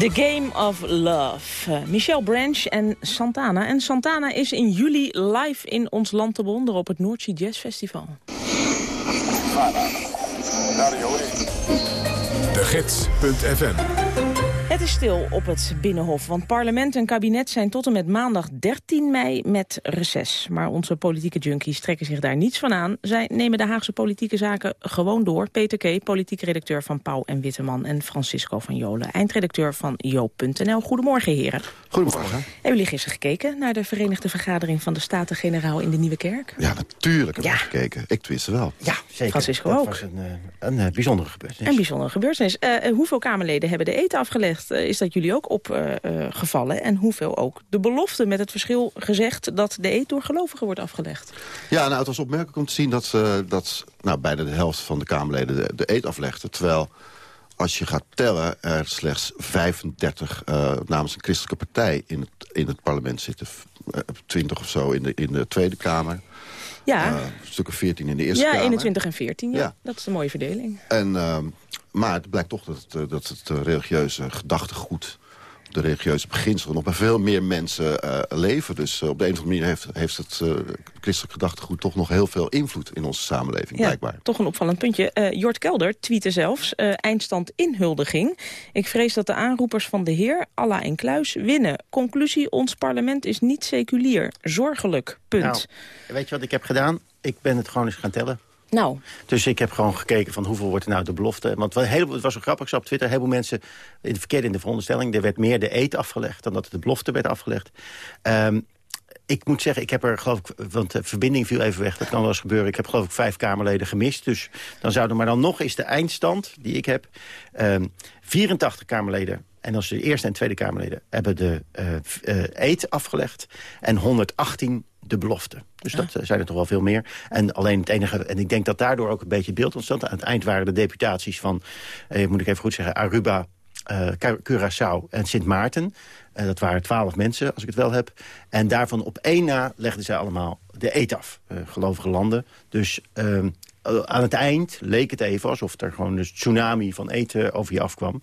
The Game of Love. Uh, Michel Branch en Santana. En Santana is in juli live in ons land te bewonderen op het Noordzee Jazz Festival. De Gids.fm Het is stil op het Binnenhof, want parlement en kabinet zijn tot en met maandag 13 mei met reces. Maar onze politieke junkies trekken zich daar niets van aan. Zij nemen de Haagse politieke zaken gewoon door. Peter K., politiek redacteur van Pauw en Witteman en Francisco van Jolen, eindredacteur van Joop.nl. Goedemorgen, heren. Goedemorgen. Hebben jullie gisteren gekeken naar de Verenigde Vergadering van de Staten-Generaal in de Nieuwe Kerk? Ja, natuurlijk heb ik gekeken. Ik tenminste wel. Ja, zeker. Francisco dat ook. was een, eh, een eh, bijzondere gebeurtenis. Een bijzondere gebeurtenis. Eh, eh, hoeveel Kamerleden hebben de eten afgelegd? Eh, is dat jullie ook opgevallen? en hoeveel ook de belofte met het verschil gezegd... dat de eet door gelovigen wordt afgelegd? Ja, nou, het was opmerkelijk om te zien dat, eh, dat nou, bijna de helft van de Kamerleden de, eet aflegde. Terwijl, als je gaat tellen, er slechts 35 eh, namens een christelijke partij in het, in het parlement zitten. Eh, 20 of zo in de, in de Tweede Kamer. Ja, Eh, een stuk of 14 in de Eerste ja Kamer. 21 en 14. Ja. Ja. Dat is een mooie verdeling. En, ehm, maar het blijkt toch dat het, eh, dat het eh, religieuze gedachtegoed... de religieuze beginselen nog bij veel meer mensen eh, leven. Dus eh, op de een of andere manier heeft, heeft het eh, christelijk gedachtegoed... toch nog heel veel invloed in onze samenleving, Ja, blijkbaar. toch een opvallend puntje. Eh, Jort Kelder tweette zelfs, eh, eindstand inhuldiging. Ik vrees dat de aanroepers van de heer, Allah en Kluis, winnen. Conclusie, ons parlement is niet seculier. Zorgelijk, punt. Nou, weet je wat ik heb gedaan? Ik ben het gewoon eens gaan tellen. Nou. Dus ik heb gewoon gekeken van hoeveel wordt er nou de belofte. Want het was zo grappig, ik zag op Twitter... heel veel mensen in de verkeerde in de veronderstelling... er werd meer de eet afgelegd dan dat de belofte werd afgelegd. Ehm, ik moet zeggen, ik heb er geloof ik... want de verbinding viel even weg, dat kan wel eens gebeuren. Ik heb geloof ik vijf Kamerleden gemist. Dus dan zouden maar dan nog is de eindstand die ik heb... ehm 84 Kamerleden en als de Eerste en Tweede Kamerleden hebben de eh, eet afgelegd. En 118 de belofte. Dus dat eh, zijn er toch wel veel meer. En alleen het enige, en ik denk dat daardoor ook een beetje beeld ontstond. Aan het eind waren de deputaties van, eh, moet ik even goed zeggen, Aruba, eh, Cu- Curaçao en Sint Maarten. Eh, dat waren twaalf mensen, als ik het wel heb. En daarvan op één na legden zij allemaal de eet af. eh, gelovige landen. Dus ehm, eh, aan het eind leek het even alsof er gewoon een tsunami van eten over je afkwam.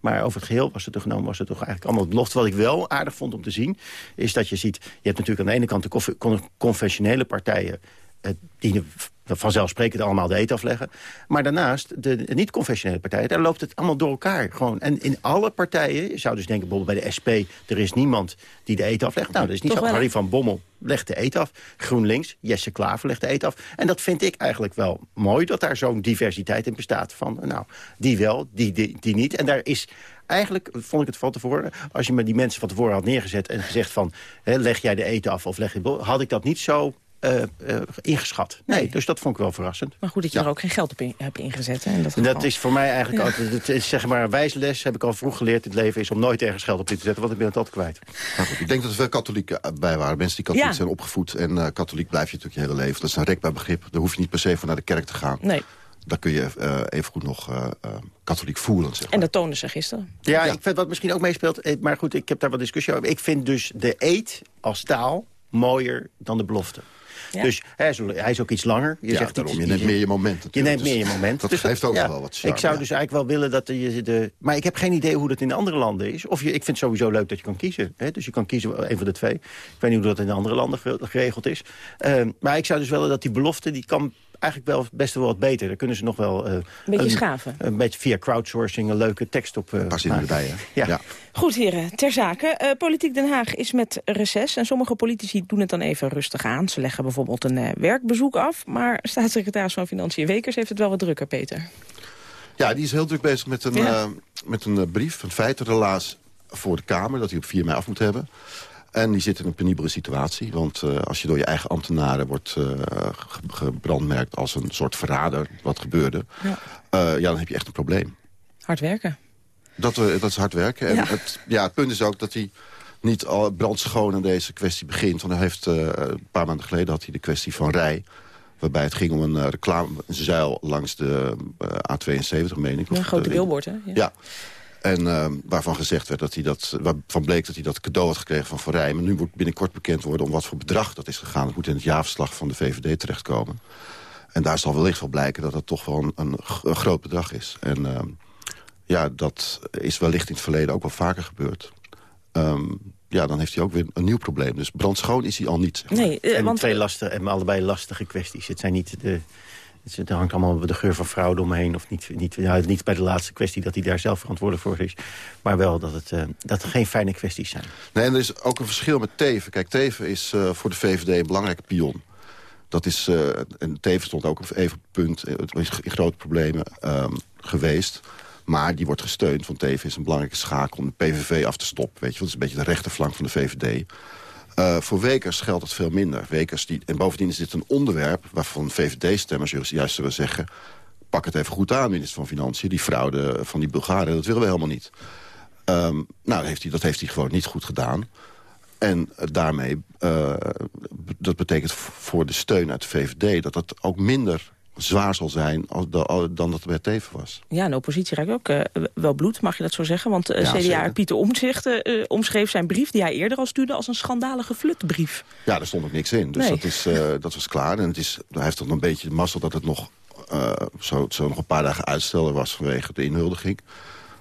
Maar over het geheel was het toch genomen, was het toch eigenlijk allemaal belofte. Wat ik wel aardig vond om te zien, is dat je ziet... je hebt natuurlijk aan de ene kant de conventionele partijen... eh, die vanzelfsprekend allemaal de eet afleggen. Maar daarnaast, de, de niet-conventionele partijen, daar loopt het allemaal door elkaar. Gewoon. En in alle partijen, je zou dus denken bijvoorbeeld bij de SP... er is niemand die de eet aflegt. Nou, dat is niet Toch zo. wel? Harry van Bommel legt de eet af. GroenLinks, Jesse Klaver legt de eet af. En dat vind ik eigenlijk wel mooi, dat daar zo'n diversiteit in bestaat. Van, nou, die wel, die, die, die niet. En daar is eigenlijk, vond ik het van tevoren... als je me die mensen van tevoren had neergezet en gezegd van... Hè, leg jij de eten af of leg je... had ik dat niet zo eh, eh, ingeschat. Nee, dus dat vond ik wel verrassend. Maar goed dat je er ook geen geld op in, hebt ingezet. Hè, in dat En dat is voor mij eigenlijk Ja. altijd... Het is zeg maar een wijze les, heb ik al vroeg geleerd in het leven... is om nooit ergens geld op in te zetten, want ik ben het altijd kwijt. Nou goed, ik denk dat er veel katholieken eh, bij waren. Mensen die katholiek Ja. zijn opgevoed. En eh, katholiek blijf je natuurlijk je hele leven. Dat is een rekbaar begrip. Daar hoef je niet per se voor naar de kerk te gaan. Nee. Daar kun je eh evengoed nog eh, eh, katholiek voelen. Zeg. En dat toonden ze gisteren. Ja, ik vind wat misschien ook meespeelt... maar goed, ik heb daar wat discussie over. Ik vind dus de eet als taal mooier dan de belofte. Ja. Dus hij is, hij is ook iets langer. Je Ja, zegt daarom. iets- Je neemt meer je moment. Je neemt Dus meer je moment. dat Dus geeft ook ja, wel wat charme, Ik zou ja. dus eigenlijk wel willen dat je de... Maar ik heb geen idee hoe dat in de andere landen is. Of je, ik vind het sowieso leuk dat je kan kiezen. Hè? Dus je kan kiezen een van de twee. Ik weet niet hoe dat in de andere landen ge- geregeld is. Ehm, maar ik zou dus willen dat die belofte... die kan eigenlijk wel best wel wat beter. Daar kunnen ze nog wel... eh, beetje schaven. Een beetje via crowdsourcing een leuke tekst op uh, Paar zinnen erbij, hè? Ja. Goed, heren, ter zake. Eh, Politiek Den Haag is met reces en sommige politici doen het dan even rustig aan. Ze leggen bijvoorbeeld een eh, werkbezoek af. Maar staatssecretaris van Financiën Wekers heeft het wel wat drukker, Peter. Ja, die is heel druk bezig met een, Ja. met een brief, een feitenrelaas voor de Kamer... dat hij op 4 mei af moet hebben. En die zit in een penibele situatie. Want eh, als je door je eigen ambtenaren wordt ge- gebrandmerkt als een soort verrader... wat gebeurde, Ja. eh, ja, dan heb je echt een probleem. Hard werken. Dat, dat is hard werken. En Ja. Het, ja, het punt is ook dat hij niet al brandschoon aan deze kwestie begint. Want hij heeft, een paar maanden geleden had hij de kwestie van Rij... waarbij het ging om een uh, reclamezuil langs de uh, A72, meen ik. Een grote billboard, hè? Ja. ja. En uh, waarvan gezegd werd dat hij dat, waarvan bleek dat hij dat cadeau had gekregen van Van Rij. Maar nu wordt binnenkort bekend worden om wat voor bedrag dat is gegaan. Dat moet in het jaarverslag van de VVD terechtkomen. En daar zal wellicht wel blijken dat het toch wel een, een, een groot bedrag is. En uh, ja, dat is wellicht in het verleden ook wel vaker gebeurd. Ehm, ja, dan heeft hij ook weer een nieuw probleem. Dus brandschoon is hij al niet. zeg maar. Nee, eh, en want twee lastige, en allebei lastige kwesties. Het zijn niet de... Het hangt allemaal de geur van fraude omheen. Of niet, niet, ja, niet bij de laatste kwestie dat hij daar zelf verantwoordelijk voor is. Maar wel dat het, eh, dat geen fijne kwesties zijn. Nee, en er is ook een verschil met Teven. Kijk, Teven is eh, voor de VVD een belangrijke pion. Dat is, eh, en Teven stond ook even op punt, het is in grote problemen ehm, geweest. Maar die wordt gesteund, want Teven is een belangrijke schakel... om de PVV af te stoppen. Weet je, het is een beetje de rechterflank van de VVD. Eh, voor Wekers geldt het veel minder. Wekers die, en bovendien is dit een onderwerp waarvan VVD-stemmers juist zullen zeggen... pak het even goed aan, minister van Financiën. Die fraude van die Bulgaren, dat willen we helemaal niet. Ehm, nou, dat heeft, hij, dat heeft hij gewoon niet goed gedaan. En eh, daarmee, eh, dat betekent voor de steun uit de VVD... dat dat ook minder zwaar zal zijn dan dat het bij Teven was. Ja, en de oppositie raakt ook eh, wel bloed, mag je dat zo zeggen? Want eh, Ja, CDA zeker. Pieter Omtzigt eh, omschreef zijn brief... die hij eerder al stuurde als een schandalige flutbrief. Ja, daar stond ook niks in. Dus Nee. dat, is, eh, dat was klaar. En het is, hij heeft toch een beetje de mazzel dat het nog, eh, zo, zo nog een paar dagen uitstelder was vanwege de inhuldiging.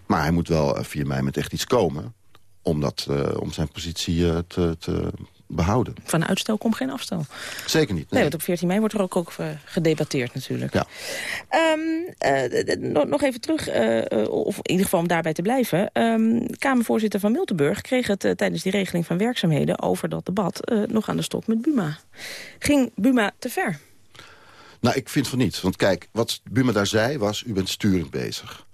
Maar hij moet wel eh, 4 mei met echt iets komen om, dat, eh, om zijn positie eh, te, te behouden. Van uitstel komt geen afstel. Zeker niet. Nee, Nee. want op 14 mei wordt er ook, ook eh, gedebatteerd natuurlijk. Ja. Ehm, eh, nog even terug, eh, of in ieder geval om daarbij te blijven. Ehm, Kamervoorzitter van Miltenburg kreeg het tijdens die regeling van werkzaamheden... over dat debat nog aan de stok met Buma. Ging Buma te ver? Nou, ik vind van niet. Want kijk, wat Buma daar zei was... u bent sturend bezig.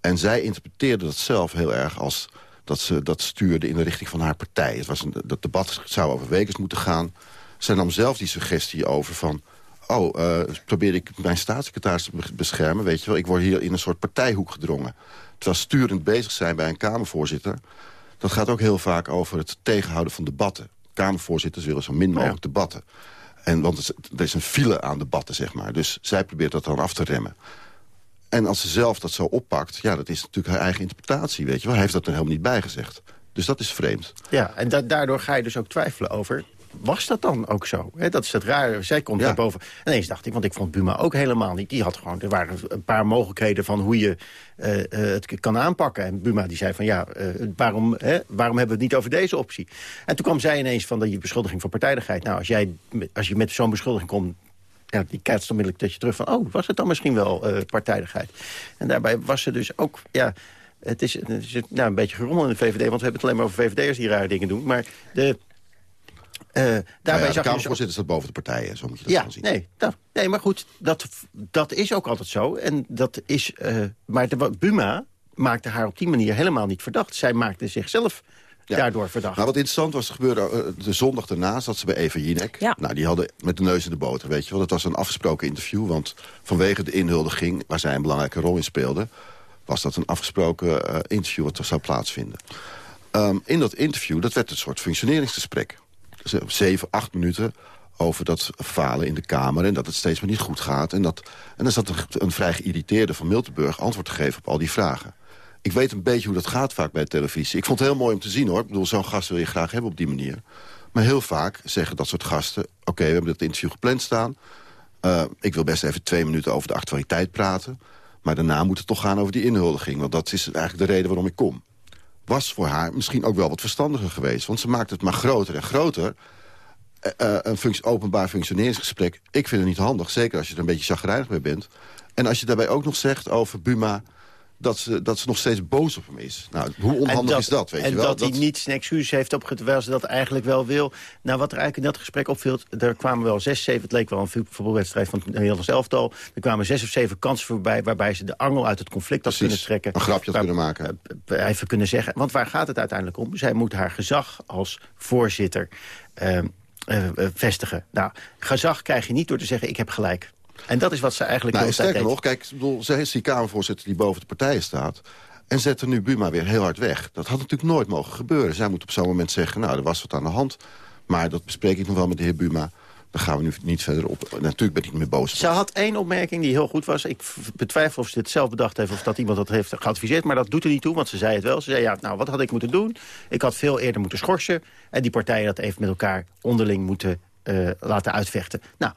En zij interpreteerde dat zelf heel erg als dat ze dat stuurde in de richting van haar partij. Het was een, dat debat zou over Wekers moeten gaan. Zij nam zelf die suggestie over van... oh, eh, probeer ik mijn staatssecretaris te be- beschermen. Weet je wel, ik word hier in een soort partijhoek gedrongen. Terwijl sturend bezig zijn bij een Kamervoorzitter... dat gaat ook heel vaak over het tegenhouden van debatten. Kamervoorzitters willen zo min mogelijk debatten. En, want er is een file aan debatten, zeg maar. Dus zij probeert dat dan af te remmen. En als ze zelf dat zo oppakt, ja, dat is natuurlijk haar eigen interpretatie, weet je wel. Hij heeft dat er helemaal niet bij gezegd. Dus dat is vreemd. Ja, en da- daardoor ga je dus ook twijfelen over... Was dat dan ook zo? Hè, dat is het rare. Zij komt Ja. naar boven. En ineens dacht ik, want ik vond Buma ook helemaal niet. Die had gewoon, er waren een paar mogelijkheden van hoe je eh, eh, het kan aanpakken. En Buma die zei van ja, eh, waarom, hè, waarom hebben we het niet over deze optie? En toen kwam zij ineens van die beschuldiging van partijdigheid. Nou, als, jij, als je met zo'n beschuldiging komt... Ja, die kijkt onmiddellijk dat je terug van... oh, was het dan misschien wel eh partijdigheid? En daarbij was ze dus ook... Ja, het is, het is nou, een beetje gerommel in de VVD... want we hebben het alleen maar over VVD'ers die rare dingen doen. Maar de, eh, Nou ja, daarbij de dus Kamervoorzitter staat boven de partijen, zo moet je dat ja, zien. nee, nee, maar goed, dat, dat is ook altijd zo. En dat is, eh, maar de, Buma maakte haar op die manier helemaal niet verdacht. Zij maakte zichzelf daardoor verdacht. Nou, wat interessant was, er gebeurde eh, de zondag daarna zat ze bij Eva Jinek. Ja. Nou, die hadden met de neus in de boter, weet je wel. Dat was een afgesproken interview, want vanwege de inhuldiging... waar zij een belangrijke rol in speelde... was dat een afgesproken eh, interview wat er zou plaatsvinden. Ehm, in dat interview, dat werd een soort functioneringsgesprek. Dus, eh, zeven, acht minuten over dat falen in de Kamer... en dat het steeds maar niet goed gaat. En, dat, en dan zat een, een vrij geïrriteerde van Miltenburg antwoord te geven op al die vragen. Ik weet een beetje hoe dat gaat vaak bij televisie. Ik vond het heel mooi om te zien, hoor. Ik bedoel, zo'n gast wil je graag hebben op die manier. Maar heel vaak zeggen dat soort gasten... oké, we hebben dat interview gepland staan. Eh, ik wil best even twee minuten over de actualiteit praten. Maar daarna moet het toch gaan over die inhuldiging. Want dat is eigenlijk de reden waarom ik kom. Was voor haar misschien ook wel wat verstandiger geweest. Want ze maakt het maar groter en groter. Eh, eh, een functie- openbaar functioneringsgesprek. Ik vind het niet handig. Zeker als je er een beetje chagrijnig mee bent. En als je daarbij ook nog zegt over Buma... Dat ze, dat ze nog steeds boos op hem is. Nou, hoe onhandig is dat, weet en je wel? dat hij niet zijn excuus heeft opgegeven, terwijl ze dat eigenlijk wel wil. Nou, wat er eigenlijk in dat gesprek opviel... er kwamen wel zes, zeven... het leek wel een vo- voetbalwedstrijd van het Nederlands elftal. Er kwamen zes of zeven kansen voorbij... waarbij ze de angel uit het conflict had kunnen trekken. Een grapje had Waar- kunnen maken. eh, even kunnen zeggen. Want waar gaat het uiteindelijk om? Zij moet haar gezag als voorzitter eh, eh, eh, vestigen. Nou, gezag krijg je niet door te zeggen... ik heb gelijk. En dat is wat ze eigenlijk Nou, sterker nog, kijk, bedoel, zij is die Kamervoorzitter die boven de partijen staat. En zet er nu Buma weer heel hard weg. Dat had natuurlijk nooit mogen gebeuren. Zij moet op zo'n moment zeggen, nou, er was wat aan de hand. Maar dat bespreek ik nog wel met de heer Buma. Daar gaan we nu niet verder op. Natuurlijk ben ik niet meer boos. Ze had één opmerking die heel goed was. Ik betwijfel of ze het zelf bedacht heeft of dat iemand dat heeft geadviseerd. Maar dat doet er niet toe, want ze zei het wel. Ze zei, ja, nou, wat had ik moeten doen? Ik had veel eerder moeten schorsen. En die partijen dat even met elkaar onderling moeten eh, laten uitvechten. Nou,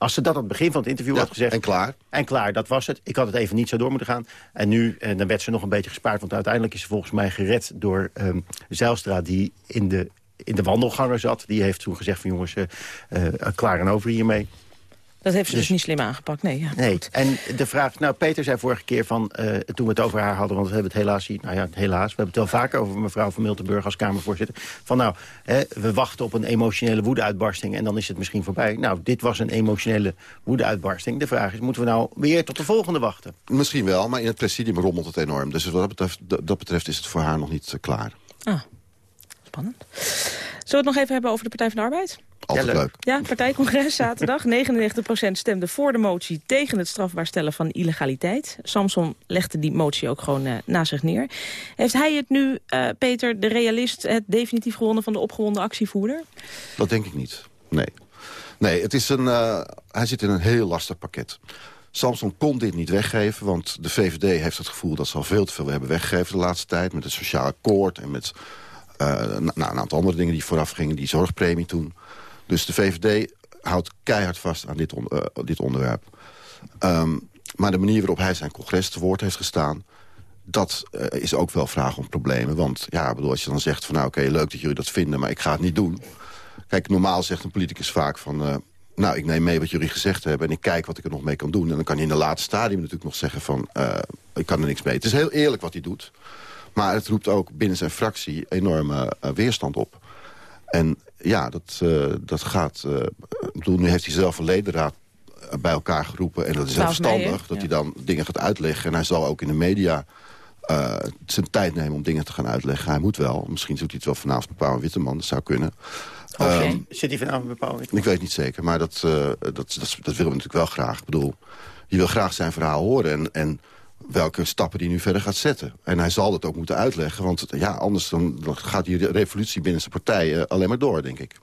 Als ze dat aan het begin van het interview had gezegd... En klaar. En klaar, dat was het. Ik had het even niet zo door moeten gaan. En nu, en dan werd ze nog een beetje gespaard... want uiteindelijk is ze volgens mij gered door ehm Zijlstra... die in de, in de wandelganger zat. Die heeft toen gezegd van jongens, eh, eh, klaar en over hiermee. Dat heeft ze dus, niet slim aangepakt, nee. Ja. Nee, en de vraag... Nou, Peter zei vorige keer van, eh, toen we het over haar hadden... want we hebben het helaas. Nou ja, helaas, we hebben het wel vaker over mevrouw van Miltenburg als Kamervoorzitter. Van nou, hè, we wachten op een emotionele woedeuitbarsting... en dan is het misschien voorbij. Nou, dit was een emotionele woedeuitbarsting. De vraag is, moeten we nou weer tot de volgende wachten? Misschien wel, maar in het presidium rommelt het enorm. Dus wat dat betreft, dat dat betreft is het voor haar nog niet eh, klaar. Ah, spannend. Zullen we het nog even hebben over de Partij van de Arbeid? Altijd leuk. Ja, partijcongres zaterdag. 99% stemde voor de motie tegen het strafbaar stellen van illegaliteit. Samson legde die motie ook gewoon uh, na zich neer. Heeft hij het nu, uh, Peter, de realist, het definitief gewonnen van de opgewonden actievoerder? Dat denk ik niet. Nee. Nee, het is een, uh, hij zit in een heel lastig pakket. Samson kon dit niet weggeven, want de VVD heeft het gevoel... dat ze al veel te veel hebben weggegeven de laatste tijd... met het sociaal akkoord en met nou, een aantal andere dingen die vooraf gingen. Die zorgpremie toen. Dus de VVD houdt keihard vast aan dit, on, uh, dit onderwerp. Um, maar de manier waarop hij zijn congres te woord heeft gestaan... dat uh, is ook wel vraag om problemen. Want ja, bedoel, als je dan zegt van nou oké, leuk dat jullie dat vinden... maar ik ga het niet doen. Kijk, normaal zegt een politicus vaak van... Nou, ik neem mee wat jullie gezegd hebben... en ik kijk wat ik er nog mee kan doen. En dan kan je in de laatste stadium natuurlijk nog zeggen van... ik kan er niks mee. Het is heel eerlijk wat hij doet. Maar het roept ook binnen zijn fractie enorme weerstand op. En ja, dat, uh, dat gaat... Uh, ik bedoel, nu heeft hij zelf een ledenraad bij elkaar geroepen. En dat is heel verstandig, mee, dat ja. hij dan dingen gaat uitleggen. En hij zal ook in de media uh, zijn tijd nemen om dingen te gaan uitleggen. Hij moet wel. Misschien doet hij het wel vanavond Pauw en Witteman. Dat zou kunnen. Okay. Um, Zit hij vanavond Pauw en Ik weet niet zeker, maar dat, dat, dat, dat, willen we natuurlijk wel graag. Ik bedoel, je wil graag zijn verhaal horen. En, en welke stappen die nu verder gaat zetten. En hij zal dat ook moeten uitleggen, want ja, anders dan, gaat die revolutie binnen zijn partij uh, alleen maar door, denk ik.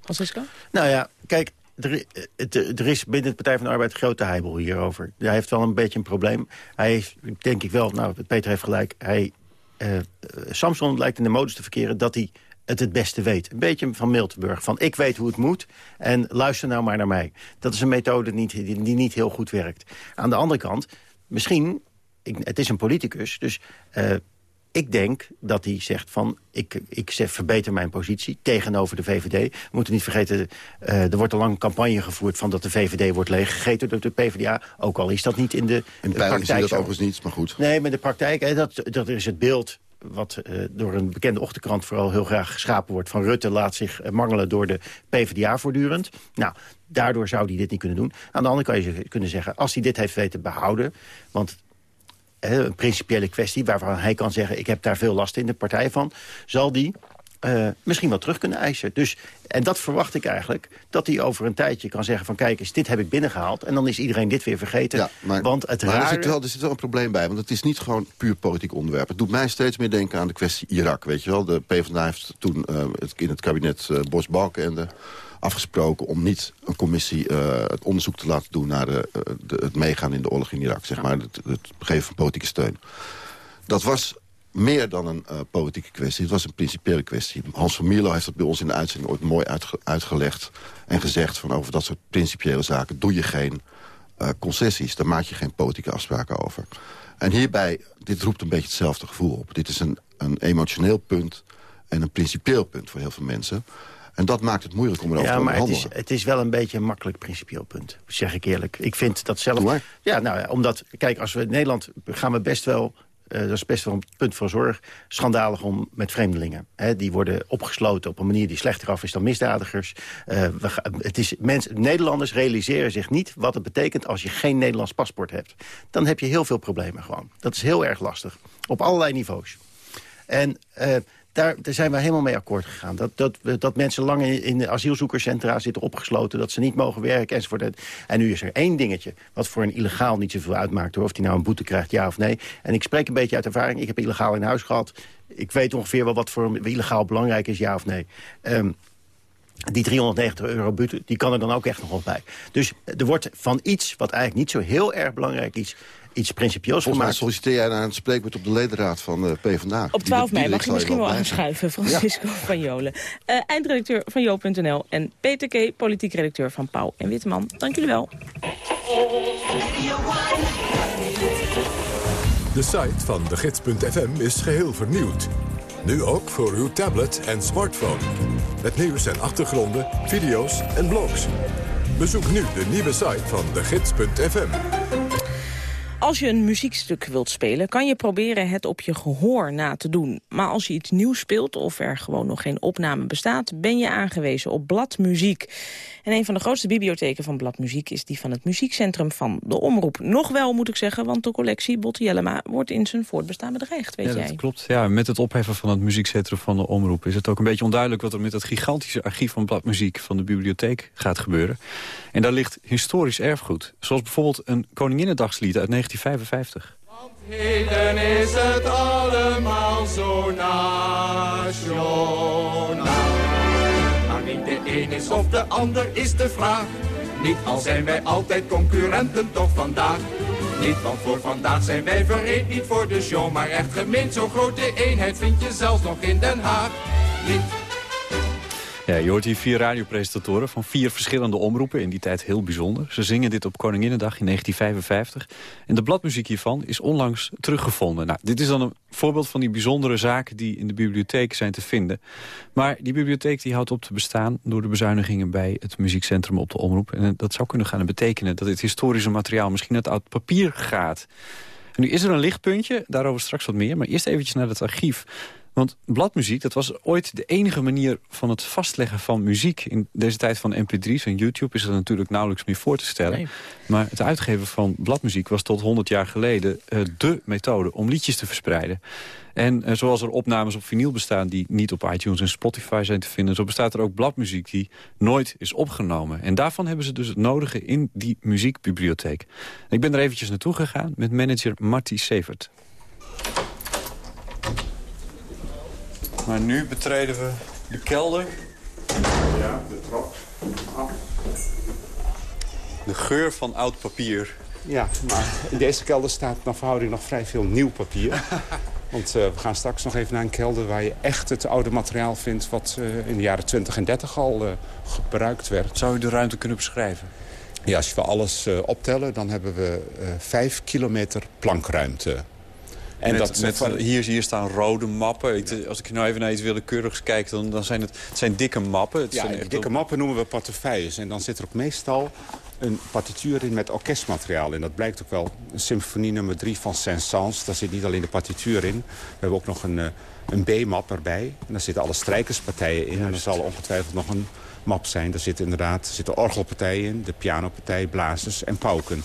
Francisco? Nou ja, kijk, er, er, is binnen de Partij van de Arbeid grote heibel hierover. Hij heeft wel een beetje een probleem. Hij heeft, denk ik wel, nou, Peter heeft gelijk, hij, uh, Samson lijkt in de modus te verkeren dat hij het het beste weet. Een beetje van Miltenburg. Van ik weet hoe het moet en luister nou maar naar mij. Dat is een methode die, die, die niet heel goed werkt. Aan de andere kant, misschien ik, het is een politicus, dus uh, ik denk dat hij zegt van... ik, ik zeg, verbeter mijn positie tegenover de VVD. We moeten niet vergeten, uh, er wordt al lang campagne gevoerd... van dat de VVD wordt leeggegeten door de PvdA. Ook al is dat niet in de, in de praktijk zie dat overigens niet, maar goed. Nee, maar de praktijk, hè, dat, dat is het beeld wat uh, door een bekende ochtendkrant vooral heel graag geschapen wordt... van Rutte laat zich uh, mangelen door de PvdA voortdurend. Nou, daardoor zou hij dit niet kunnen doen. Aan de andere kant kan je kunnen zeggen, als hij dit heeft weten behouden... want een principiële kwestie waarvan hij kan zeggen... ik heb daar veel last in de partij van, zal die uh, misschien wel terug kunnen eisen. Dus, en dat verwacht ik eigenlijk, dat hij over een tijdje kan zeggen van... kijk eens, dit heb ik binnengehaald en dan is iedereen dit weer vergeten. Ja, maar, want het maar rare... er, zit wel, er zit wel een probleem bij, want het is niet gewoon puur politiek onderwerp. Het doet mij steeds meer denken aan de kwestie Irak, weet je wel. De PvdA heeft toen uh, het, in het kabinet uh, en de afgesproken om niet een commissie uh, het onderzoek te laten doen... naar de, het meegaan in de oorlog in Irak, zeg maar. Het, geven van politieke steun. Dat was meer dan een uh, politieke kwestie. Het was een principiële kwestie. Hans van Mierlo heeft dat bij ons in de uitzending ooit mooi uitge uitgelegd... en gezegd van over dat soort principiële zaken doe je geen concessies. Daar maak je geen politieke afspraken over. En hierbij, dit roept een beetje hetzelfde gevoel op. Dit is een, een emotioneel punt en een principieel punt voor heel veel mensen... En dat maakt het moeilijk om erover ja, te maar handelen. het is, het is wel een beetje een makkelijk principieel punt, zeg ik eerlijk. Ik vind dat zelf... Ja, nou ja, omdat, kijk, als we in Nederland gaan we best wel... Uh, dat is best wel een punt van zorg, schandalig om met vreemdelingen. He, die worden opgesloten op een manier die slechter af is dan misdadigers. Uh, we, het is, mens, Nederlanders realiseren zich niet wat het betekent als je geen Nederlands paspoort hebt. Dan heb je heel veel problemen gewoon. Dat is heel erg lastig. Op allerlei niveaus. En uh, daar, zijn we helemaal mee akkoord gegaan. Dat, dat, dat mensen lang in, in asielzoekerscentra zitten opgesloten... dat ze niet mogen werken enzovoort. En nu is er één dingetje wat voor een illegaal niet zoveel uitmaakt... Of die nou een boete krijgt, ja of nee. En ik spreek een beetje uit ervaring. Ik heb illegaal in huis gehad. Ik weet ongeveer wel wat voor illegaal belangrijk is, ja of nee. Um, die 390 euro boete, die kan er dan ook echt nog wel bij. Dus er wordt van iets wat eigenlijk niet zo heel erg belangrijk is iets principieels Volgens mij gemaakt. solliciteer jij naar een spreekbeurt op de ledenraad van de PvdA. Op Die 12 mei mag je misschien wel aanschuiven, Francisco van Jolen. Eh, eindredacteur van Jo.nl en Peter K., politiek redacteur van Pauw en Witteman. Dank jullie wel. De site van de gids.fm is geheel vernieuwd. Nu ook voor uw tablet en smartphone. Met nieuws en achtergronden, video's en blogs. Bezoek nu de nieuwe site van de gids.fm. Als je een muziekstuk wilt spelen, kan je proberen het op je gehoor na te doen. Maar als je iets nieuws speelt of er gewoon nog geen opname bestaat... ben je aangewezen op bladmuziek. En een van de grootste bibliotheken van bladmuziek... is die van het muziekcentrum van de Omroep. Nog wel, moet ik zeggen, want de collectie Botte Jellema... wordt in zijn voortbestaan bedreigd, weet ja, jij. dat klopt. Ja, met het opheffen van het muziekcentrum van de Omroep... is het ook een beetje onduidelijk wat er met het gigantische archief van bladmuziek... van de bibliotheek gaat gebeuren. En daar ligt historisch erfgoed. Zoals bijvoorbeeld een Koninginnendagslied uit 1955. Heden is het allemaal zo nationaal. Maar niet de een is of de ander is de vraag. Niet al zijn wij altijd concurrenten, toch vandaag. Niet, want voor vandaag zijn wij vereend, niet voor de show. Maar echt gemeen, zo'n grote eenheid vind je zelfs nog in Den Haag. Niet Ja, je hoort hier vier radiopresentatoren van vier verschillende omroepen. In die tijd heel bijzonder. Ze zingen dit op Koninginnedag in 1955. En de bladmuziek hiervan is onlangs teruggevonden. Nou, dit is dan een voorbeeld van die bijzondere zaken die in de bibliotheek zijn te vinden. Maar die bibliotheek die houdt op te bestaan door de bezuinigingen bij het muziekcentrum op de omroep. En dat zou kunnen gaan betekenen dat dit historische materiaal misschien uit oud papier gaat. En nu is er een lichtpuntje, daarover straks wat meer. Maar eerst eventjes naar het archief. Want bladmuziek, dat was ooit de enige manier van het vastleggen van muziek. In deze tijd van mp3's en YouTube is er natuurlijk nauwelijks meer voor te stellen. Nee. Maar het uitgeven van bladmuziek was tot 100 jaar geleden uh, dé methode om liedjes te verspreiden. En uh, zoals er opnames op vinyl bestaan die niet op iTunes en Spotify zijn te vinden... zo bestaat er ook bladmuziek die nooit is opgenomen. En daarvan hebben ze dus het nodige in die muziekbibliotheek. Ik ben er eventjes naartoe gegaan met manager Marty Severt. Maar nu betreden we de kelder. Ja, de trap. Af. De geur van oud papier. Ja, maar in deze kelder staat naar verhouding nog vrij veel nieuw papier. Want uh, we gaan straks nog even naar een kelder waar je echt het oude materiaal vindt... wat uh, in de jaren 20 en 30 al uh, gebruikt werd. Zou u de ruimte kunnen beschrijven? Ja, als we alles optellen, dan hebben we vijf kilometer plankruimte. En met, dat, met, van... hier, hier staan rode mappen. Ik, als ik nou even naar iets willekeurigs kijk, dan, dan zijn het, het zijn dikke mappen. Het ja, zijn die dikke op... mappen noemen we portefeuilles. En dan zit er ook meestal een partituur in met orkestmateriaal. En dat blijkt ook wel symfonie nummer 3 van Saint-Saëns. Daar zit niet alleen de partituur in. We hebben ook nog een, een B-map erbij. En daar zitten alle strijkerspartijen in. En er zal ongetwijfeld nog een map zijn. Daar zitten inderdaad zitten orgelpartijen in, de pianopartij, blazers en pauken.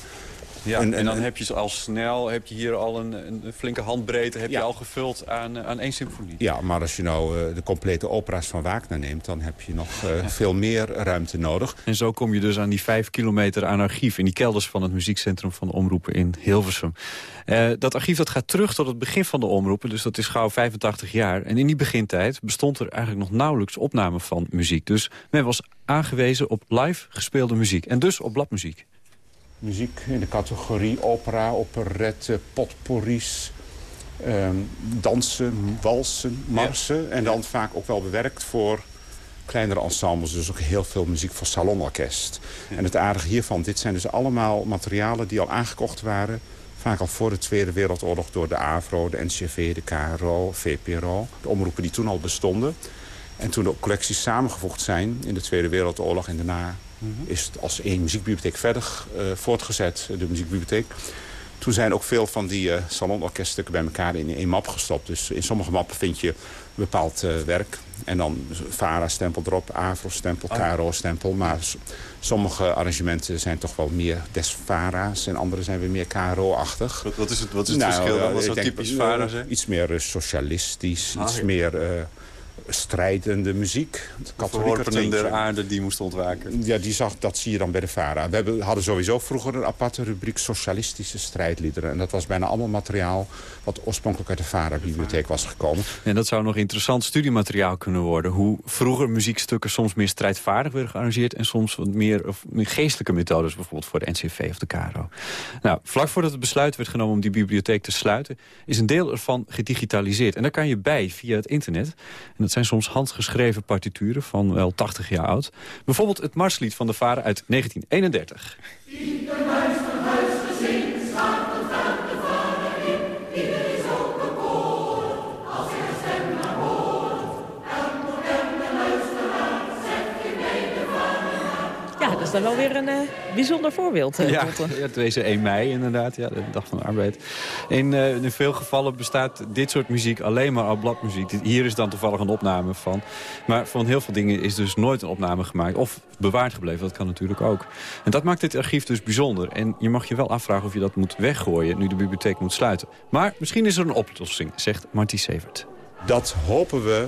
Ja, en, en, en, dan heb je al snel, heb je hier al een, een flinke handbreedte heb ja. je al gevuld aan, aan één symfonie. Ja, maar als je nou uh, de complete opera's van Wagner neemt, dan heb je nog uh, veel meer ruimte nodig. En zo kom je dus aan die vijf kilometer aan archief in die kelders van het muziekcentrum van de Omroepen in Hilversum. Uh, dat archief dat gaat terug tot het begin van de Omroepen, dus dat is gauw 85 jaar. En in die begintijd bestond er eigenlijk nog nauwelijks opname van muziek. Dus men was aangewezen op live gespeelde muziek en dus op bladmuziek muziek in de categorie opera, operette, potpourris, um, dansen, walsen, marsen. Ja. En dan vaak ook wel bewerkt voor kleinere ensembles. Dus ook heel veel muziek voor salonorkest. Ja. En het aardige hiervan, dit zijn dus allemaal materialen die al aangekocht waren... vaak al voor de Tweede Wereldoorlog door de AVRO, de NCV, de KRO, VPRO. De omroepen die toen al bestonden. En toen de collecties samengevoegd zijn in de Tweede Wereldoorlog en daarna is het als één muziekbibliotheek verder uh, voortgezet, de muziekbibliotheek. Toen zijn ook veel van die uh, salonorkeststukken bij elkaar in één map gestopt. Dus in sommige mappen vind je bepaald uh, werk. En dan VARA-stempel erop, AVRO-stempel, KRO-stempel. Maar sommige arrangementen zijn toch wel meer des VARA's... en andere zijn weer meer KRO-achtig. Wat, wat, is het, wat is het nou, verschil dan? Wat zou typisch VARA zijn? Iets meer socialistisch, ah, iets ja. meer strijdende muziek. De verworpenen der aarde die moest ontwaken. Ja, die zag, dat zie je dan bij de VARA. We hebben, hadden sowieso vroeger een aparte rubriek socialistische strijdliederen. En dat was bijna allemaal materiaal wat oorspronkelijk uit de VARA-bibliotheek was gekomen. En dat zou nog interessant studiemateriaal kunnen worden. Hoe vroeger muziekstukken soms meer strijdvaardig werden gearrangeerd... en soms wat meer, of meer geestelijke methodes, bijvoorbeeld voor de NCV of de KRO. Nou, vlak voordat het besluit werd genomen om die bibliotheek te sluiten... is een deel ervan gedigitaliseerd. En daar kan je bij via het internet. Dat zijn soms handgeschreven partituren van wel 80 jaar oud. Bijvoorbeeld het marslied van de Varen uit 1931. Is dan wel weer een uh, bijzonder voorbeeld. Uh, ja, ja, het wees 1 mei inderdaad, ja, de Dag van de Arbeid. In, uh, in veel gevallen bestaat dit soort muziek alleen maar uit bladmuziek. Hier is dan toevallig een opname van. Maar van heel veel dingen is dus nooit een opname gemaakt. Of bewaard gebleven, dat kan natuurlijk ook. En dat maakt dit archief dus bijzonder. En je mag je wel afvragen of je dat moet weggooien... nu de bibliotheek moet sluiten. Maar misschien is er een oplossing, zegt Marty Severt. Dat hopen we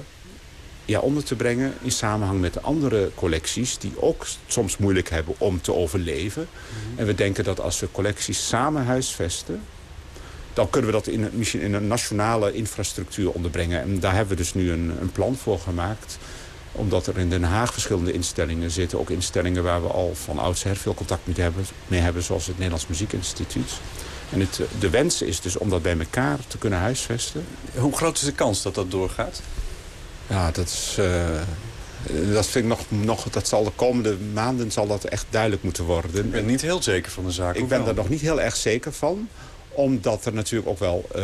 ja, onder te brengen in samenhang met de andere collecties... die ook soms moeilijk hebben om te overleven. En we denken dat als we collecties samen huisvesten... dan kunnen we dat in, misschien in een nationale infrastructuur onderbrengen. En daar hebben we dus nu een, een plan voor gemaakt omdat er in Den Haag verschillende instellingen zitten. Ook instellingen waar we al van oudsher veel contact mee hebben, mee hebben zoals het Nederlands Muziekinstituut. En het, de wens is dus om dat bij elkaar te kunnen huisvesten. Hoe groot is de kans dat dat doorgaat? Ja, dat is... Uh, dat vind ik nog, nog, dat zal de komende maanden zal dat echt duidelijk moeten worden. Ik ben niet heel zeker van de zaak. Ik ben er nog niet heel erg zeker van omdat er natuurlijk ook wel uh,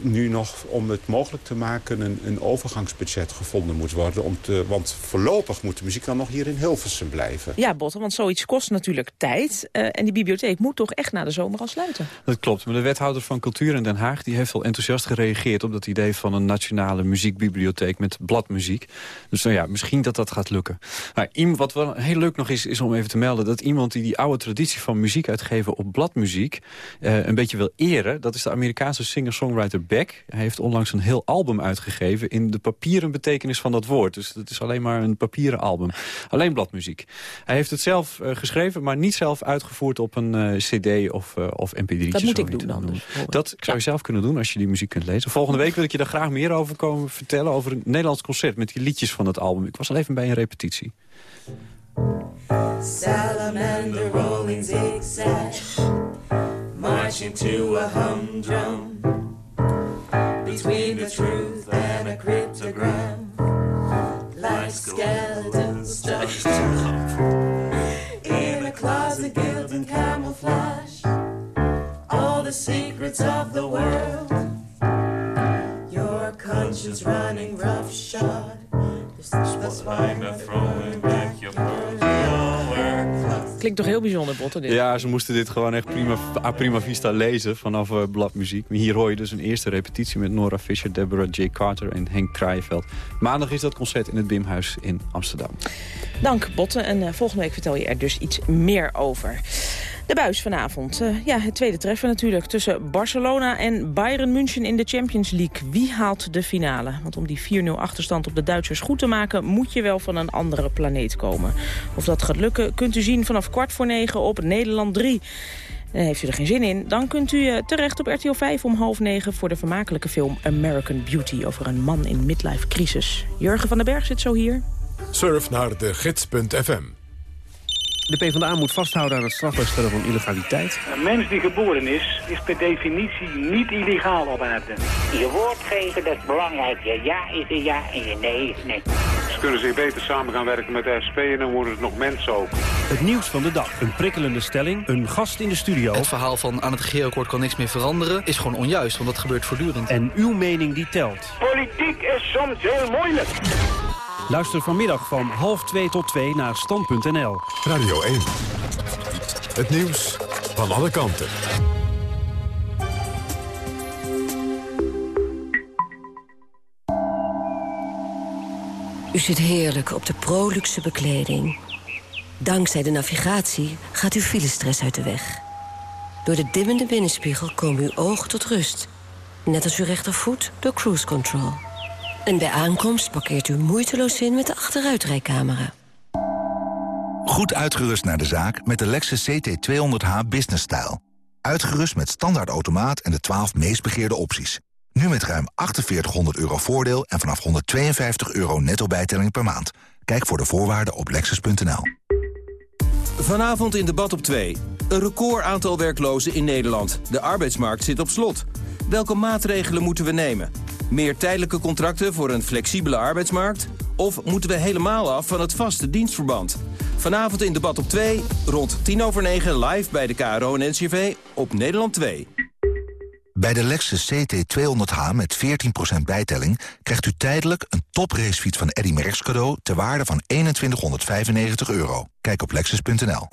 nu nog, om het mogelijk te maken... een, een overgangsbudget gevonden moet worden. Om te, want voorlopig moet de muziek dan nog hier in Hilversum blijven. Ja, Botte, want zoiets kost natuurlijk tijd. Uh, en die bibliotheek moet toch echt na de zomer al sluiten? Dat klopt, maar de wethouder van Cultuur in Den Haag... die heeft wel enthousiast gereageerd op dat idee van een nationale muziekbibliotheek... met bladmuziek. Dus nou ja, misschien dat dat gaat lukken. Maar wat wel heel leuk nog is, is om even te melden... dat iemand die die oude traditie van muziek uitgeven op bladmuziek... een beetje wil eren. Dat is de Amerikaanse singer-songwriter Beck. Hij heeft onlangs een heel album uitgegeven... in de papieren betekenis van dat woord. Dus het is alleen maar een papieren album. Alleen bladmuziek. Hij heeft het zelf uh, geschreven, maar niet zelf uitgevoerd op een uh, cd of, uh, of mp3. Dat moet ik doen dan. Dus. Dat zou je zelf kunnen doen als je die muziek kunt lezen. Volgende week wil ik je daar graag meer over komen vertellen... over een Nederlands concert met die liedjes van het album. Ik was al even bij een repetitie. Salamander rolling zigzag marching to a humdrum between the truth and a cryptogram. Like skeletons stuffed in a closet built in camouflage. All the secrets of the world. Your conscience running roughshod. That's why I'm throwing back Klinkt toch heel bijzonder, Botte, dit? Ja, ze moesten dit gewoon echt prima, a prima vista lezen vanaf uh, bladmuziek. Hier hoor je dus een eerste repetitie met Nora Fischer, Deborah J. Carter en Henk Kraaienveld. Maandag is dat concert in het Bimhuis in Amsterdam. Dank, Botte. En uh, volgende week vertel je er dus iets meer over. De buis vanavond. Uh, ja, het tweede treffen natuurlijk tussen Barcelona en Bayern München in de Champions League. Wie haalt de finale? Want om die 4-0 achterstand op de Duitsers goed te maken... moet je wel van een andere planeet komen. Of dat gaat lukken kunt u zien vanaf kwart voor negen op Nederland 3. En heeft u er geen zin in, dan kunt u uh, terecht op RTL 5 om half negen... voor de vermakelijke film American Beauty over een man in midlife crisis. Jurgen van den Berg zit zo hier. Surf naar de gids.fm. De PvdA moet vasthouden aan het strafbaar stellen van illegaliteit. Een mens die geboren is, is per definitie niet illegaal op aarde. Je woord geven, dat is belangrijk. Je ja is een ja en je nee is nee. Ze kunnen zich beter samen gaan werken met de SP en dan worden het nog mensen ook. Het nieuws van de dag. Een prikkelende stelling. Een gast in de studio. Het verhaal van aan het regeerakkoord kan niks meer veranderen is gewoon onjuist, want dat gebeurt voortdurend. En uw mening die telt. Politiek is soms heel moeilijk. Luister vanmiddag van half 2 tot 2 naar stand.nl. Radio 1. Het nieuws van alle kanten. U zit heerlijk op de Proluxe bekleding. Dankzij de navigatie gaat uw filestress uit de weg. Door de dimmende binnenspiegel komen uw ogen tot rust. Net als uw rechtervoet door cruise control. En bij aankomst parkeert u moeiteloos in met de achteruitrijcamera. Goed uitgerust naar de zaak met de Lexus CT200h Business Style. Uitgerust met standaard automaat en de 12 meest begeerde opties. Nu met ruim 4800 euro voordeel en vanaf 152 euro netto bijtelling per maand. Kijk voor de voorwaarden op lexus.nl. Vanavond in debat op 2. Een record aantal werklozen in Nederland. De arbeidsmarkt zit op slot. Welke maatregelen moeten we nemen? Meer tijdelijke contracten voor een flexibele arbeidsmarkt? Of moeten we helemaal af van het vaste dienstverband? Vanavond in debat op 2, rond 10 over 9 live bij de KRO en NCV op Nederland 2. Bij de Lexus CT200H met 14% bijtelling krijgt u tijdelijk een topracefiets van Eddy Merckx cadeau ter waarde van 2195 euro. Kijk op lexus.nl.